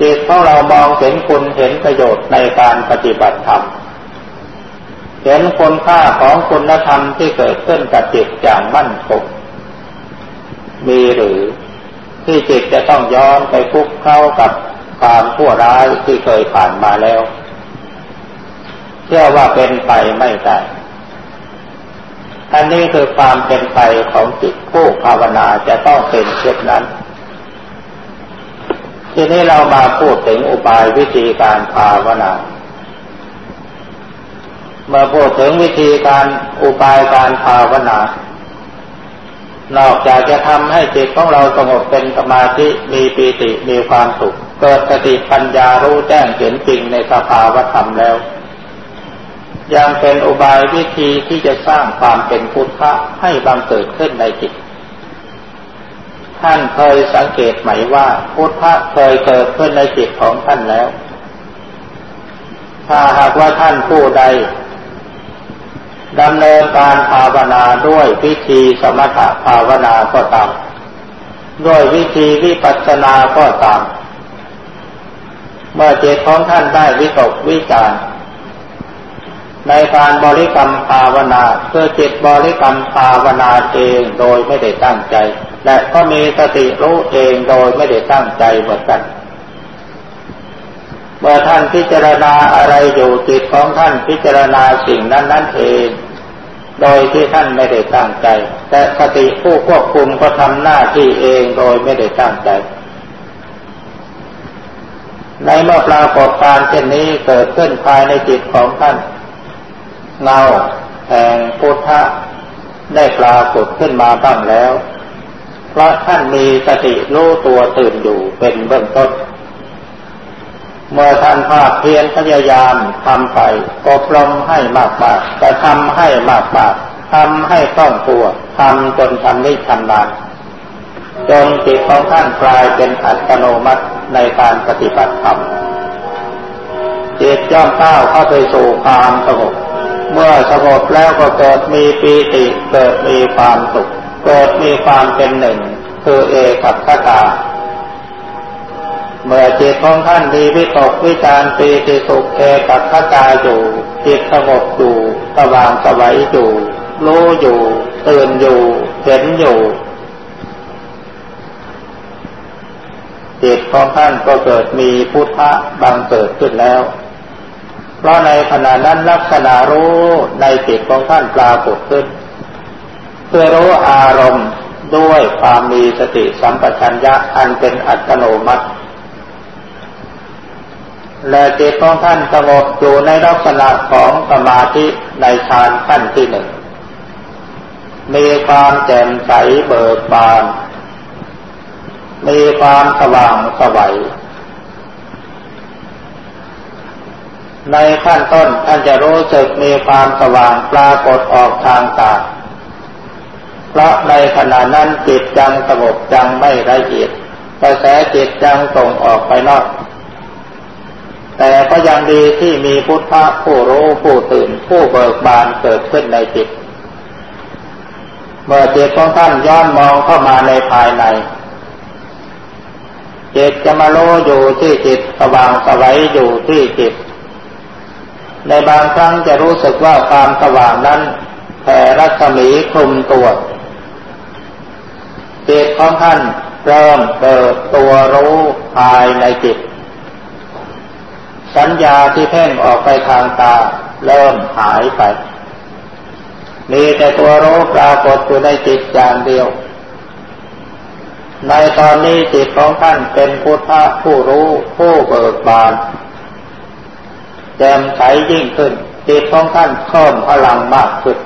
จิตของเรามองเห็นคุณเห็นประโยชน์ในการปฏิบัติธรรมเห็นคุณค่าของคุณธรรมที่เกิดขึ้นกับจิตอย่างมั่นคงมีหรือที่จิตจะต้องย้อนไปคุกเข้ากับความชั่วร้ายที่เคยผ่านมาแล้ว เชื่อว่าเป็นไปไม่ได้ อันนี้คือความเป็นไปของจิตผู้ภาวนาจะต้องเป็นเช่นนั้น ทีนี้เรามาพูดถึงอุบายวิธีการภาวนาเมื่อพูดถึงวิธีการอุบายการภาวนานอกจากจะทำให้จิตของเราสงบเป็นสมาธิมีปีติมีความสุข เกิดสติปัญญารู้แจ้งเห็นจริงในสภาวธรรมแล้ว ยังเป็นอุบายวิธีที่จะสร้างความเป็นพุทธะให้บังเกิดขึ้นในจิต ท่านเคยสังเกตไหมว่าพุทธะเคยเกิดขึ้นในจิตของท่านแล้ว ถ้าหากว่าท่านผู้ใดดำเนินการภาวนาด้วยวิธีสมถะภาวนาก็ตาม ด้วยวิธีวิปัสสนาก็ตาม เมื่อจิตของท่านได้วิตกวิจาร ในการบริกรรมภาวนาเพื่อจิตบริกรรมภาวนาเองโดยไม่ได้ตั้งใจ และก็มีสติรู้เองโดยไม่ได้ตั้งใจเหมือนกัน เมื่อท่านพิจารณาอะไรอยู่จิตของท่านพิจารณาสิ่งนั้นนั่นเอง โดยที่ท่านไม่ได้ตั้งใจ แต่สติผู้ควบคุมก็ทำหน้าที่เองโดยไม่ได้ตั้งใจในเมื่อปรากฏการเช่นนี้เกิดขึ้นภายในจิตของท่าน เงาแห่งพุทธะได้ปรากฏขึ้นมาบ้างแล้ว เพราะท่านมีสติรู้ตัวตื่นอยู่เป็นเบื้องต้น เมื่อท่านภาคเพียรพยายามทำไปอบรมให้มากๆากจะทำให้มากๆากทำให้ต้องตัวทำจนทำนิชำนาญจนจิตของท่านกลายเป็นอัตโนมัติในการปฏิบัติธรรมจิตย่อมก้าวเข้าไปสู่ความสงบ เมื่อสงบแล้วก็เกิดมีปีติเกิดมีความสุข เกิดมีความเป็นหนึ่ง คือเอกับขตา เมื่อจิตของท่านมีวิตกวิจารปีติสุขเอกับขตาอยู่ จิตสงบอยู่สว่างสวัยอยู่รู้อยู่ตื่นอยู่เห็นอยู่จิตของท่านก็เกิดมีพุทธะบังเกิดขึ้นแล้ว เพราะในขณะนั้นลักษณะรู้ในจิตของท่านปรากฏขึ้น เพื่อรู้อารมณ์ด้วยความมีสติสัมปชัญญะอันเป็นอัตโนมัติ และจิตของท่านสงบอยู่ในลักษณะของสมาธิในฌานขั้นที่หนึ่ง มีความแจ่มใสเบิกบาน มีความสว่างสวัย ในขั้นต้นท่านจะรู้สึกมีความสว่างปรากฏออกทางตา เพราะในขณะนั้นจิตจังสงบจังไม่ละเอียดกระแสจิตจังส่งออกไปนอก แต่ก็ยังดีที่มีพุทธะผู้รู้ผู้ตื่นผู้เบิกบานเกิดขึ้นในจิต เมื่อจิตของท่านย้อนมองเข้ามาในภายในจิตจะมาโลอยู่ที่จิตสว่างสวัยอยู่ที่จิต ในบางครั้งจะรู้สึกว่าความสว่างนั้นแผ่รัศมีคลุมตัวจิตของท่านเริ่มเปิดตัวรู้ภายในจิต สัญญาที่เพ่งออกไปทางตาเริ่มหายไป มีแต่ตัวรู้ปรากฏอยู่ในจิตอย่างเดียว ในตอนนี้จิตของท่านเป็นพุทธะผู้รู้ผู้เบิกบาน แจ่มใสยิ่งขึ้นจิตของท่านเพิ่มพลังมากขึ้น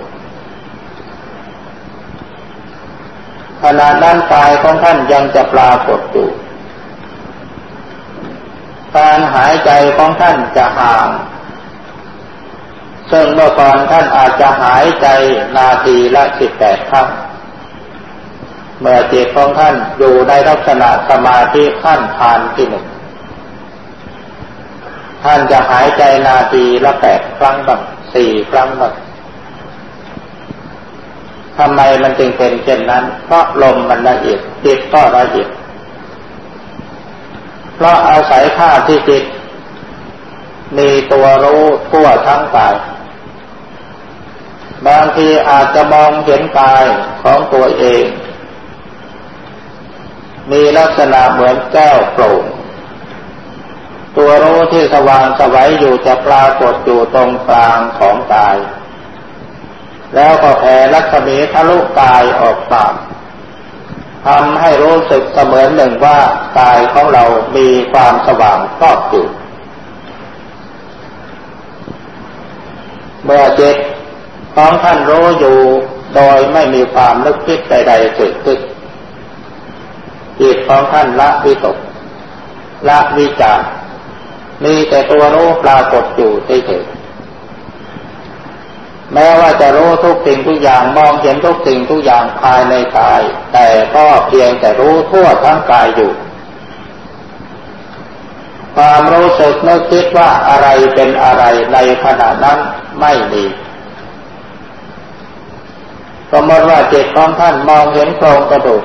ขณะนั้นกายของท่านยังจะปรากฏอยู่การหายใจของท่านจะห่าง ซึ่งเมื่อก่อนท่านอาจจะหายใจนาทีละสิบแปดครั้ง เมื่อจิตของท่านอยู่ในลักษณะสมาธิขั้นทานที่หนึ่ง ท่านจะหายใจนาทีละแปดครั้งบ้างสี่ครั้งบ้างทำไมมันจึงเป็นเช่นนั้น เพราะลมมันละเอียดจิตก็ละเอียดเพราะอาศัยท่าที่จิต มีตัวรู้ทั่วทั้งกาย บางทีอาจจะมองเห็นกายของตัวเอง มีลักษณะเหมือนแก้วโปร่ง ตัวรู้ที่สว่างสวัยอยู่จะปรากฏอยู่ตรงกลางของกาย แล้วก็แผ่ลักษมีทะลุกายออกตามทำให้รู้สึกเสมือนหนึ่งว่ากายของเรามีความสว่างครอบอยู่เมื่อจิตของท่านรู้อยู่โดยไม่มีความนึกคิดใดๆเกิดขึ้นจิตของท่านละวิตกละวิจาร มีแต่ตัวรู้ปรากฏอยู่เฉยแม้ว่าจะรู้ทุกสิ่งทุกอย่างมองเห็นทุกสิ่งทุกอย่างภายในกาย แต่ก็เพียงแต่รู้ทั่วทั้งกายอยู่ ความรู้สึกนึกคิดว่าอะไรเป็นอะไรในขณะนั้นไม่มีสมมติว่าจิตของท่านมองเห็นโครงกระดูก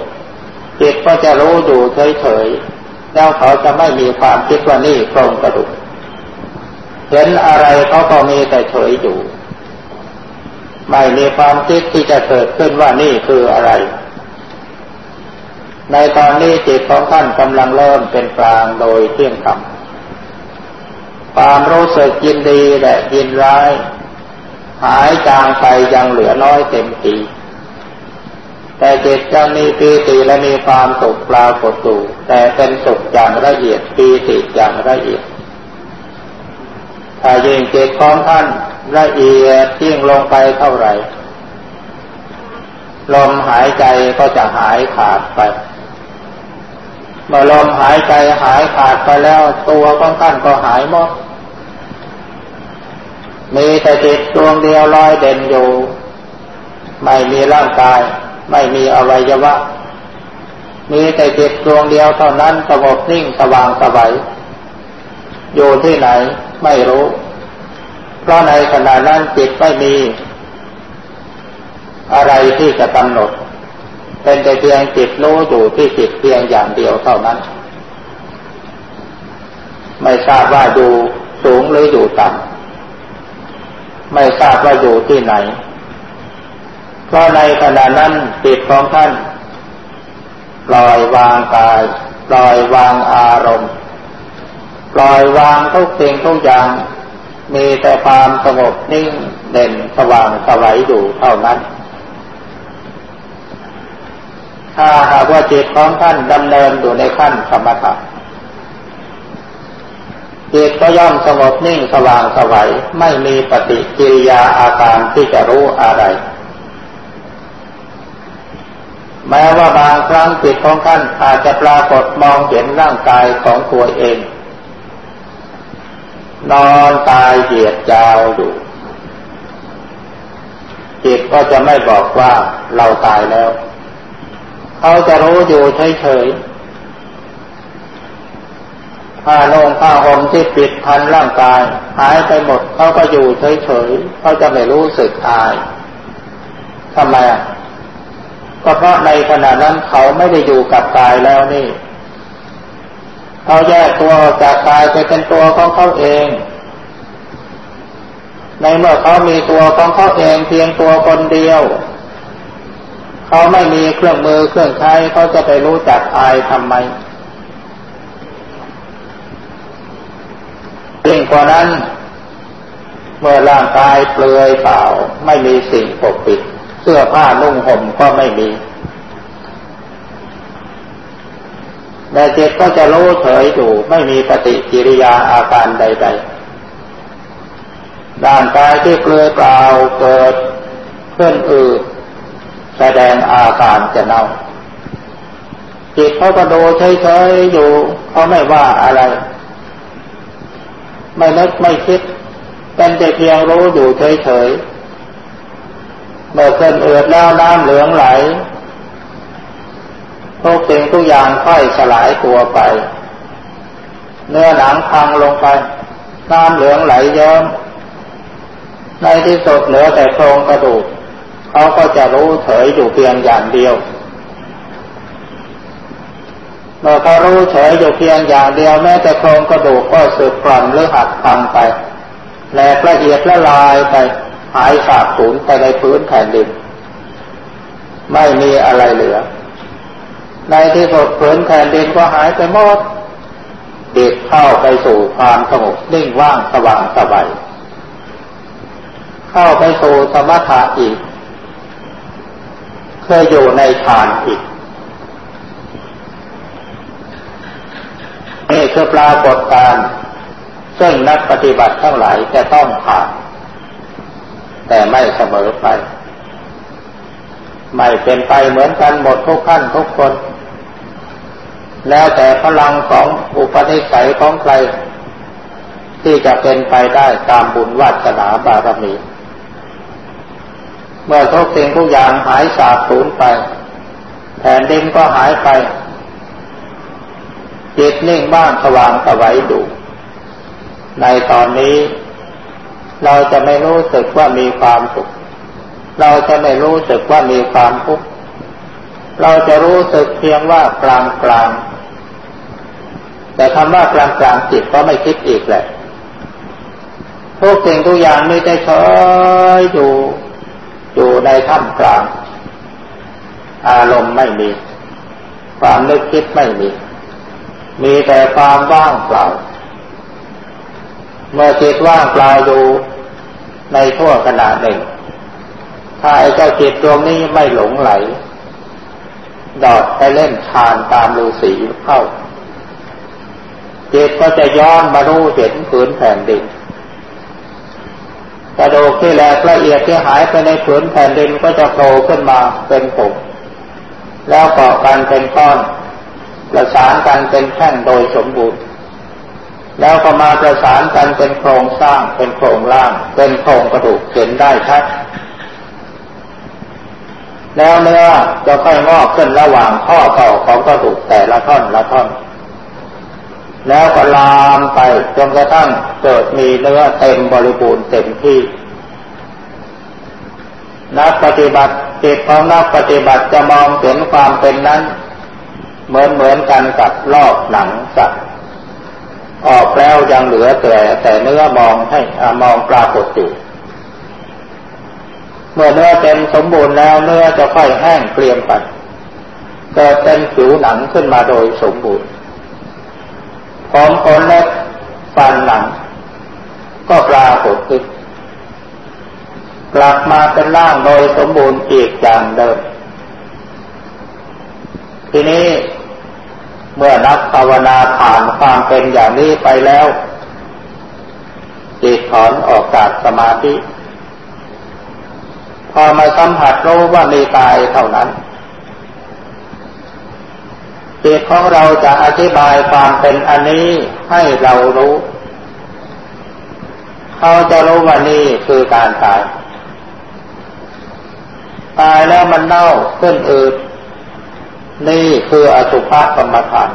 จิตก็จะรู้อยู่เฉยๆ แล้วเขาจะไม่มีความคิดว่านี่โครงกระดูกเห็นอะไรเขาก็มีแต่เฉยอยู่ ไม่มีความคิดที่จะเกิดขึ้นว่านี่คืออะไร ในตอนนี้จิตของท่านกำลังเริ่มเป็นกลางโดยเที่ยงธรรมความรู้สึกยินดีและยินร้าย หายจางไปยังเหลือน้อยเต็มที แต่จิตจะมีปีติและมีความสุขปรากฏอยู่แต่เป็นสุขอย่างละเอียดปีติอย่างละเอียดถ้ายิ่งจิตของท่านละเอียดยิ่งลงไปเท่าไหร่ลมหายใจก็จะหายขาดไปเมื่อลมหายใจหายขาดไปแล้วตัวของท่านก็หายหมด มีแต่จิตดวงเดียวลอยเด่นอยู่ ไม่มีร่างกาย ไม่มีอวัยวะ มีแต่จิตดวงเดียวเท่านั้นสงบนิ่งสว่างสวัยอยู่ที่ไหนไม่รู้ เพราะในขณะนั้นจิตไม่มี อะไรที่จะกำหนด เป็นแต่เพียงจิตรู้อยู่ที่จิตเพียงอย่างเดียวเท่านั้น ไม่ทราบว่าอยู่สูงหรืออยู่ต่ำไม่ทราบว่าอยู่ที่ไหน เพราะในขณะนั้นจิตของท่านปล่อยวางกายปล่อยวางอารมณ์ ปล่อยวางทุกสิ่งทุกอย่าง มีแต่ความสงบนิ่งเด่นสว่างสวัยอยู่เท่านั้น ถ้าหากว่าจิตของท่านดำเนินอยู่ในขั้นสมถะจิตก็ย่อมสงบนิ่งสว่างสวัยไม่มีปฏิกิริยาอาการที่จะรู้อะไร แม้ว่าบางครั้งจิตของท่านอาจจะปรากฏมองเห็นร่างกายของตัวเอง นอนตายเหยียดยาวอยู่จิตก็จะไม่บอกว่าเราตายแล้ว เขาจะรู้อยู่เฉยๆผ้าโลงผ้าห่มที่ปิดพันร่างกาย หายไปหมดเขาก็อยู่เฉยๆเขาจะไม่รู้สึกอายทำไมอะ ก็เพราะในขณะนั้นเขาไม่ได้อยู่กับกายแล้วนี่เขาแยกตัวจากกายไปเป็นตัวของเขาเอง ในเมื่อเขามีตัวของเขาเองเพียงตัวคนเดียว เขาไม่มีเครื่องมือเครื่องใช้เขาจะไปรู้จักอายทำไมยิ่งกว่านั้น เมื่อร่างกายเปลือยเปล่า ไม่มีสิ่งปกปิด เสื้อผ้านุ่งห่มก็ไม่มีแต่จิตก็จะรู้เฉยอยู่ไม่มีปฏิกิริยาอาการใดๆร่างกายที่เปลือยเปล่าเกิดเพื่อนอืดแสดงอาการจะเน่าจิตเขาก็ดูเฉยๆอยู่เขาไม่ว่าอะไร ไม่นึกไม่คิดเป็นแต่เพียงรู้อยู่เฉยๆ เมื่อเกินเอือดแล้วน้ำเหลืองไหลทุกสิ่งทุกอย่างค่อยสลายตัวไป เนื้อหนังพังลงไป น้ำเหลืองไหลเยิ้มในที่สุดเหลือแต่โครงกระดูก เขาก็จะรู้เฉยอยู่เพียงอย่างเดียวเมื่อเขารู้เฉยอยู่เพียงอย่างเดียวแม้แต่โครงกระดูกก็สึกกร่อนหรือหักพังไปแหลกละเอียดละลายไป หายสาบสูญไปในพื้นแผ่นดิน ไม่มีอะไรเหลือ ในที่สุดพื้นแผ่นดินก็หายไปหมด เด็กเข้าไปสู่ความสงบนิ่งว่างสว่างสบายเข้าไปสู่สมถะอีกเคยอยู่ในฌานอีกนี่คือปรากฏการซึ่งนักปฏิบัติทั้งหลายจะต้องผ่าน แต่ไม่เสมอไป ไม่เป็นไปเหมือนกันหมดทุกขั้นทุกคน แล้วแต่พลังของอุปนิสัยของใคร ที่จะเป็นไปได้ตามบุญวาสนาบารมี เมื่อทุกสิ่งทุกอย่างหายสาบสูญไป แผ่นดินก็หายไปจิตนิ่งบ้างสว่างสวัยดู ในตอนนี้ เราจะไม่รู้สึกว่ามีความสุข เราจะไม่รู้สึกว่ามีความทุกข์ เราจะรู้สึกเพียงว่ากลางกลาง แต่คำว่ากลางกลางจิตก็ไม่คิดอีกแหละทุกสิ่งทุกอย่างมีแต่เฉยอยู่อยู่ในท่ามกลาง อารมณ์ไม่มี ความนึกคิดไม่มี มีแต่ความว่างเปล่า เมื่อจิตว่างเปล่าอยู่ในทั่วขณะหนึ่ง ถ้าไอ้เจ้าจิตดวงนี้ไม่หลงไหล ดอดไปเล่นทานตามฤาษีเข้าจิตก็จะย้อนมารู้เห็นผืนแผ่นดินกระดูกที่แหลกละเอียดที่หายไปในผืนแผ่นดินก็จะโผล่ขึ้นมาเป็นผงแล้วเกาะกันเป็นก้อน ประสานกันเป็นแท่งโดยสมบูรณ์ แล้วก็มาประสานกันเป็นโครงสร้างเป็นโครงล่าง เป็นโครงกระดูกเห็นได้ชัดแล้วเนื้อจะค่อยงอกขึ้นระหว่างข้อต่อของกระดูกแต่ละท่อนละท่อน แล้วก็ลามไปจนกระทั่งเกิดมีเนื้อเต็มบริบูรณ์เต็มที่ นักปฏิบัติจิตของนักปฏิบัติจะมองเห็นความเป็นนั้น เหมือนเหมือนกันกับลอกหนังสัตว์ ออกแล้วยังเหลือแต่แต่เนื้อมองให้มองปรากฏอยู่เมื่อเนื้อเต็มสมบูรณ์แล้วเนื้อจะค่อยแห้งเกลียมไปเกิดเป็นผิวหนังขึ้นมาโดยสมบูรณ์ผมขนเล็บฟันหนัง ก็ปรากฏขึ้นกลับมาเป็นร่างโดยสมบูรณ์อีกอย่างเดิมทีนี้ เมื่อนักภาวนาผ่านความเป็นอย่างนี้ไปแล้วจิตถอนออกจากสมาธิ พอมาสัมผัสรู้ว่ามีกายเท่านั้นจิตของเราจะอธิบายความเป็นอันนี้ให้เรารู้ เขาจะรู้ว่านี่คือการตาย ตายแล้วมันเน่าขึ้นอืด นี่คืออสุภะกรรมฐาน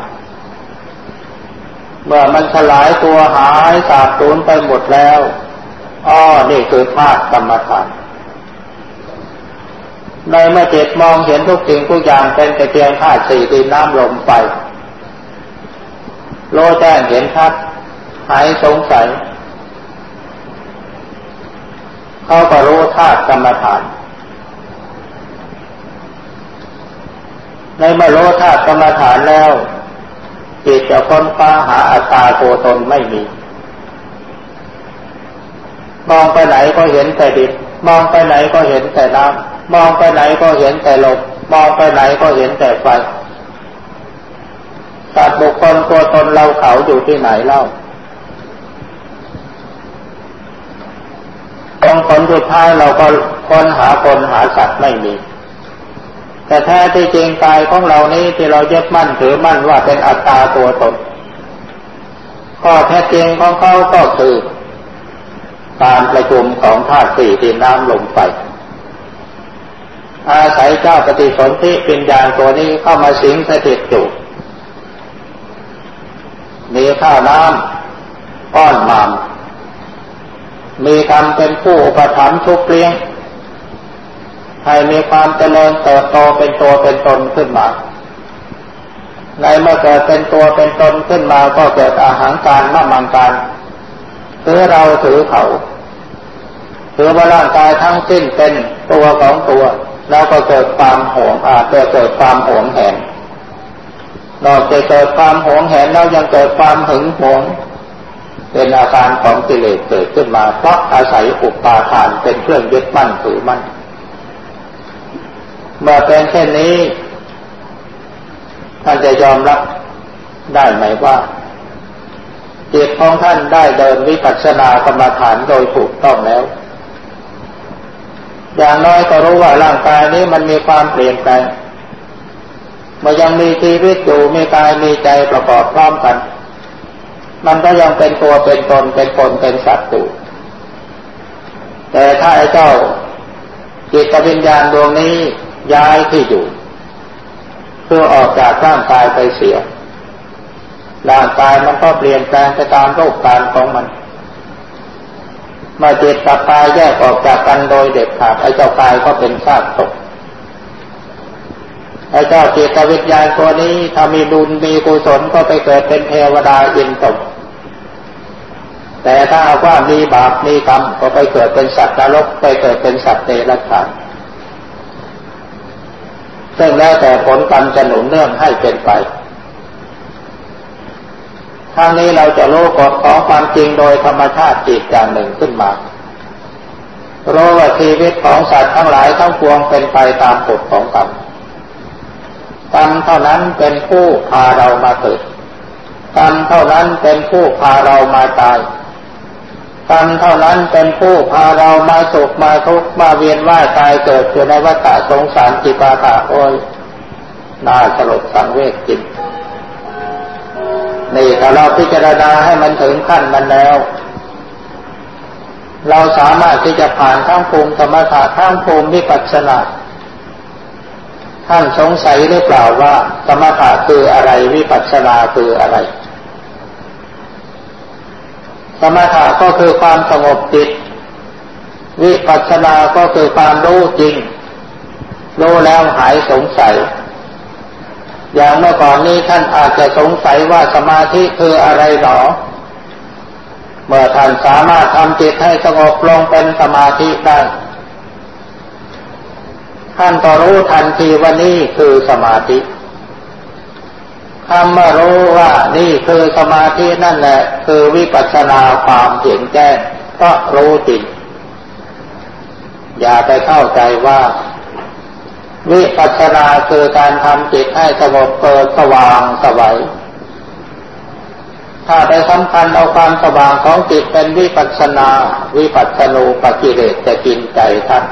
เมื่อมันสลายตัวหายสาบสูญไปหมดแล้วอ้อนี่คือธาตุกรรมฐาน ในเมื่อจิตมองเห็นทุกสิ่งทุกอย่างเป็นแต่เพียงธาตุสี่ดินน้ำลมไฟโลแจ้งเห็นชัดหายสงสัย เขาก็รู้ธาตุกรรมฐาน ในเมื่อรู้ธาตุกรรมฐานแล้วจิตจะค้นคว้าหาอัตตาโกตนไม่มี มองไปไหนก็เห็นแต่ดินมองไปไหนก็เห็นแต่น้ำมองไปไหนก็เห็นแต่ลมมองไปไหนก็เห็นแต่ไฟสัตว์บุคคลตัวตนเราเขาอยู่ที่ไหนเล่าตรงผลสุดท้ายเราก็ค้นหาคนหาสัตว์ไม่มี แต่แท้ที่จริงกายของเรานี้ที่เรายึดมั่นถือมั่นว่าเป็นอัตตาตัวตนข้อแท้จริงของเขาก็คือการประชุมของธาตุสี่ดินน้ำลมไฟอาศัยเจ้าปฏิสนธิเปิญญาณตัวนี้เข้ามาสิงสถิตอยู่มีข้าวน้ำป้อนมามมีกรรมเป็นผู้อุปถัมทุกเลี้ยง ให้มีความเจริญเติบโตเป็นตัวเป็นตนขึ้นมา ในเมื่อเกิดเป็นตัวเป็นตนขึ้นมาก็เกิดอาหารการมั่มังการถือเราถือเขาถือว่าร่างกายทั้งสิ้นเป็นตัวของตัว แล้วก็เกิดความหวงอาจจะเกิดความหวงแหนนอกจากเกิดความหวงแหนแล้วยังเกิดความหึงหวง เป็นอาการของกิเลสเกิดขึ้นมาเพราะอาศัยอุปาทานเป็นเครื่องยึดมั่นถือมั่น เมื่อเป็นเช่นนี้ท่านจะยอมรับได้ไหมว่าจิตของท่านได้เดินวิปัสสนากรรมฐานโดยถูกต้องแล้ว อย่างน้อยก็รู้ว่าร่างกายนี้มันมีความเปลี่ยนแปลงมื่อยังมีชีวิตอยู่มีกายมีใจประกอบพร้อมกัน มันก็ยังเป็นตัวเป็นตนเป็นคนเป็นสัตว์อยู่แต่ถ้าไอ้เจ้าจิตวิญญาณดวงนี้ ย้ายที่อยู่ เพื่อออกจากร่างกายไปเสีย ร่างกายมันก็เปลี่ยนแปลงไปตามโรคการของมันเมื่อจิตกับกายแยกออกจากกันโดยเด็ดขาดไอ้เจ้ากายก็เป็นซากตกไอ้เจ้าจิตวิญญาณตัวนี้ถ้ามีบุญมีกุศลก็ไปเกิดเป็นเทวดาอินตกแต่ถ้าว่ามีบาปมีกรรมก็ไปเกิดเป็นสัตว์นรกไปเกิดเป็นสัตว์เดรัจฉาน ซึ่งแล้วแต่ผลกรรมจะหนุนเนื่องให้เป็นไปทางนี้เราจะรู้กฎของความจริงโดยธรรมชาติจิตอย่างหนึ่งขึ้นมารู้ว่าชีวิตของสัตว์ทั้งหลายทั้งปวงเป็นไปตามกฎของกรรมกรรมเท่านั้นเป็นผู้พาเรามาเกิดกรรมเท่านั้นเป็นผู้พาเรามาตาย กรรมเท่านั้นเป็นผู้พาเรามาสุขมาทุกข์มาเวียนว่ายตายเกิดอยู่ในวัฏสงสารจิปาถะโอยน่าสลดสังเวชจิตนี่ถ้าเราพิจารณาให้มันถึงขั้นมันแล้ว เราสามารถที่จะผ่านทั้งภูมิธรรมะทั้งภูมิวิปัสสนาท่านสงสัยหรือเปล่าว่าสมถะคืออะไรวิปัสสนาคืออะไร สมถะก็คือความสงบจิต วิปัสสนา ก็คือความรู้จริง รู้แล้วหายสงสัย อย่างเมื่อก่อนนี้ท่านอาจจะสงสัยว่าสมาธิคืออะไรหรอเมื่อท่านสามารถทำจิตให้สงบลงเป็นสมาธิได้ท่านก็รู้ทันทีว่านี่คือสมาธิ คำว่ารู้ว่านี่คือสมาธินั่นแหละ คือวิปัสสนาความเห็นแจ้งก็รู้จริง อย่าไปเข้าใจว่า วิปัสสนาคือการทำจิตให้สงบเปิดสว่างสวัยถ้าไปสำคัญเอาความสว่างของจิตเป็นวิปัสนา วิปัสสนูปกิเลสจะกินใจท่าน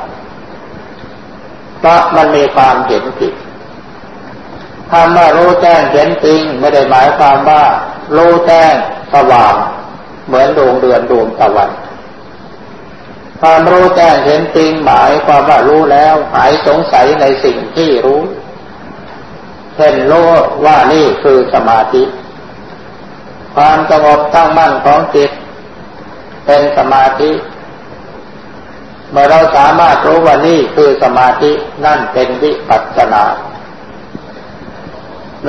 เพราะมันมีความเห็นผิด คำว่ารู้แจ้งเห็นจริง ไม่ได้หมายความว่ารู้แจ้งสว่าง เหมือนดวงเดือนดวงตะวันความรู้แจ้งเห็นจริงหมายความว่ารู้แล้ว หายสงสัยในสิ่งที่รู้เช่นรู้ว่านี่คือสมาธิ ความสงบตั้งมั่นของจิต เป็นสมาธิ เมื่อเราสามารถรู้ว่านี่คือสมาธินั่นเป็นวิปัสสนา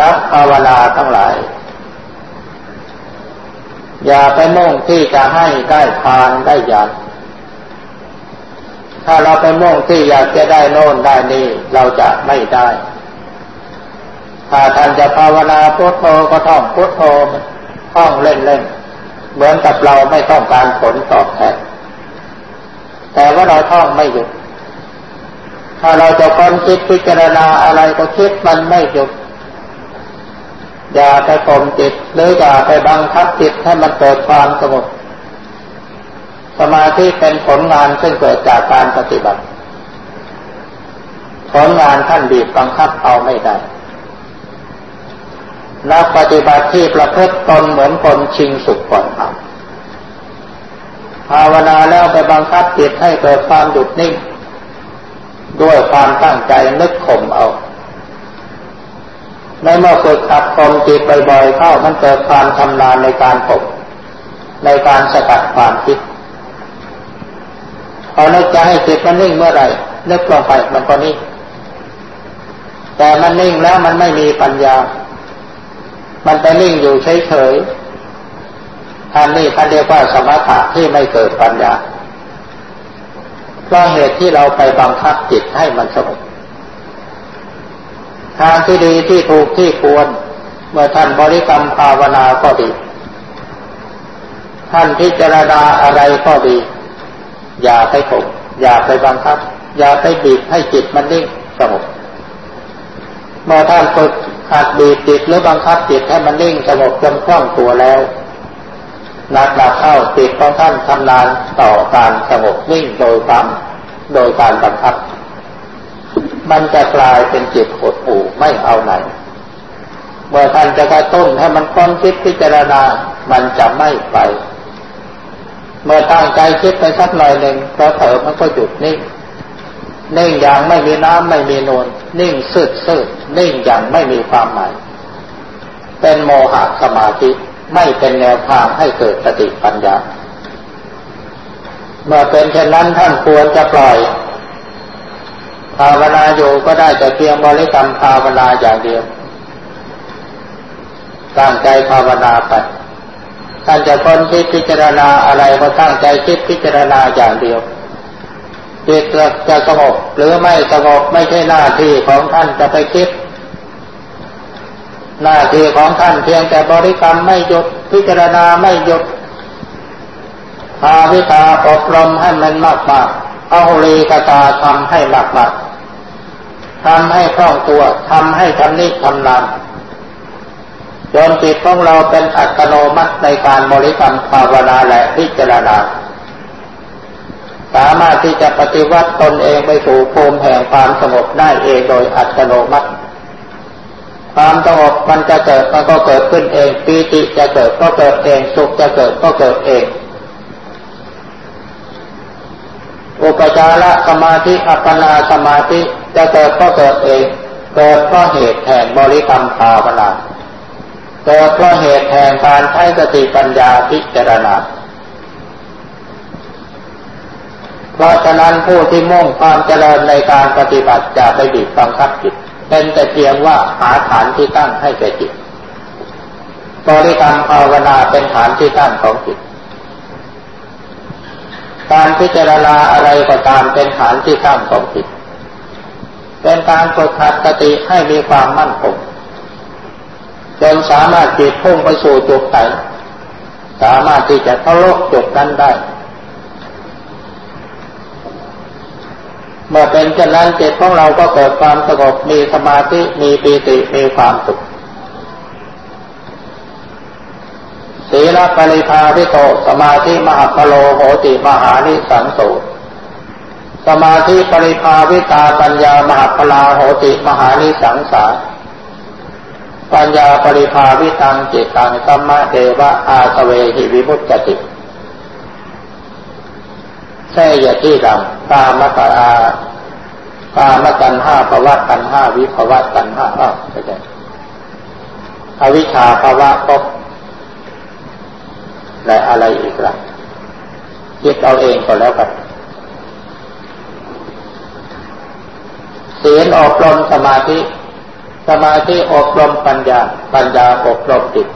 นักภาวนาทั้งหลาย อย่าไปมุ่งที่จะให้ได้ทานได้ยานถ้าเราไปมุ่งที่อยากจะได้โน่นได้นี่เราจะไม่ได้ ถ้าท่านจะภาวนาพุทโธก็ท่องพุทโธท่องเล่นเล่นเหมือนกับเราไม่ต้องการผลตอบแทนแต่ว่าเราท่องไม่หยุด ถ้าเราจะค้นคิดพิจารณาอะไรก็คิดมันไม่หยุด อย่าไปข่มจิตหรืออย่าไปบังคับจิตให้มันเกิดความสงบสมาธิเป็นผลงานซึ่งเกิดจากการปฏิบัติ ผลงานท่านบีบบังคับเอาไม่ได้ นักปฏิบัติที่ประพฤติตนเหมือนคนชิงสุขก่อนทำภาวนาแล้วไปบังคับจิตให้เกิดความหยุดนิ่ง ด้วยความตั้งใจนึกข่มเอา ในเมื่อฝึกขัดข่มจิตบ่อยๆเข้ามันเกิดความชำนาญในการข่มในการสกัดความคิดพอนึกจะให้จิตมันนิ่งเมื่อไหร่นึกลงไปมันก็นิ่งแต่มันนิ่งแล้วมันไม่มีปัญญา มันไปนิ่งอยู่เฉยๆท่านนี่ท่านเรียกว่าสมถะที่ไม่เกิดปัญญาเพราะเหตุที่เราไปบังคับจิตให้มันสงบ ทางที่ดีที่ถูกที่ควร เมื่อท่านบริกรรมภาวนาก็ดี ท่านพิจารณาอะไรก็ดี อย่าไปข่มอย่าไปบังคับ อย่าไปบีบให้จิตมันนิ่งสงบเมื่อท่านฝึกหัดบีบจิตหรือบังคับจิตให้มันนิ่งสงบจนคล่องตัวแล้วหนักหนักเข้าจิตของท่านทำนานต่อการสงบนิ่งโดยความโดยการบังคับ มันจะกลายเป็นจิตหดหู่ไม่เอาไหน เมื่อท่านจะกระตุ้นให้มันค้นคิดพิจารณา มันจะไม่ไป เมื่อตั้งใจคิดไปสักหน่อยหนึ่งพอเถอมันก็หยุดนิ่ง นิ่งอย่างไม่มีน้ำไม่มีนวลนิ่งสืดสืดนิ่งอย่างไม่มีความหมาย เป็นโมหะสมาธิไม่เป็นแนวทางให้เกิดสติปัญญา เมื่อเป็นเช่นนั้นท่านควรจะปล่อย ภาวนาอยู่ก็ได้แต่เพียงบริกรรมภาวนาอย่างเดียวตั้งใจภาวนาไปท่านจะค้นคิดพิจารณาอะไรก็ตั้งใจคิดพิจารณาอย่างเดียวจิตจะสงบหรือไม่สงบไม่ใช่หน้าที่ของท่านจะไปคิด หน้าที่ของท่านเพียงแต่บริกรรมไม่หยุดพิจารณาไม่หยุดภาวิตาอบรมให้มันมากมากเอาลีกตาทำให้มากมาก ทำให้คล่องตัวทำให้ทำนิทำนานจนจิตของเราเป็นอัตโนมัติในการบริกรรมภาวนาและพิจารณา สามารถที่จะปฏิวัติตนเองไปสู่ภูมิแห่งความสงบได้เองโดยอัตโนมัติ ความสงบมันจะเกิดมันก็เกิดขึ้นเองปีติจะเกิดก็เกิดเองสุขจะเกิดก็เกิดเองอุปจารสมาธิอัปปนาสมาธิ จะเกิดก็เกิดเองเกิดเพราะเหตุแห่งบริกรรมภาวนาเกิดเพราะเหตุแห่งการใช้สติปัญญาพิจารณา เพราะฉะนั้นผู้ที่มุ่งความเจริญในการปฏิบัติจะไปบีบบังคับจิต เป็นแต่เพียงว่าหาฐานที่ตั้งให้แก่จิตบริกรรมภาวนาเป็นฐานที่ตั้งของจิต การพิจารณาอะไรก็ตามเป็นฐานที่ตั้งของจิต เป็นการฝึกหัดสติให้มีความมั่นคงจนสามารถจิตพุ่งไปสู่จุดไหนสามารถที่จะทะลุจุดนั้นได้ เมื่อเป็นเช่นนั้นจิตของเราก็เกิดความสงบมีสมาธิมีปีติมีความสุขศีลปริภาวิโตสมาธิมหาพโลโหติมหานิสังโส สมาธิปริภาวิตาปัญญามหาพลาโหติมหานิสังสาปัญญาปริภาวิตังจิตตังสัมมาเดวะอาสเวหิวิมุตติแท้ยที่ดังตามตาอาตามกันห้าภวะกันห้าวิภวะกันห้าอ้าวใช่อวิชชาภวะพบและอะไรอีกล่ะคิดเอาเองก็แล้วกัน ศีลอบรมสมาธิ สมาธิอบรมปัญญา ปัญญาอบรมจิต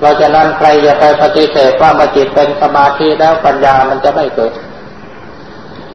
เราจะนั้นใครอย่าไปปฏิเสธว่ามาจิตเป็นสมาธิแล้วปัญญามันจะไม่เกิด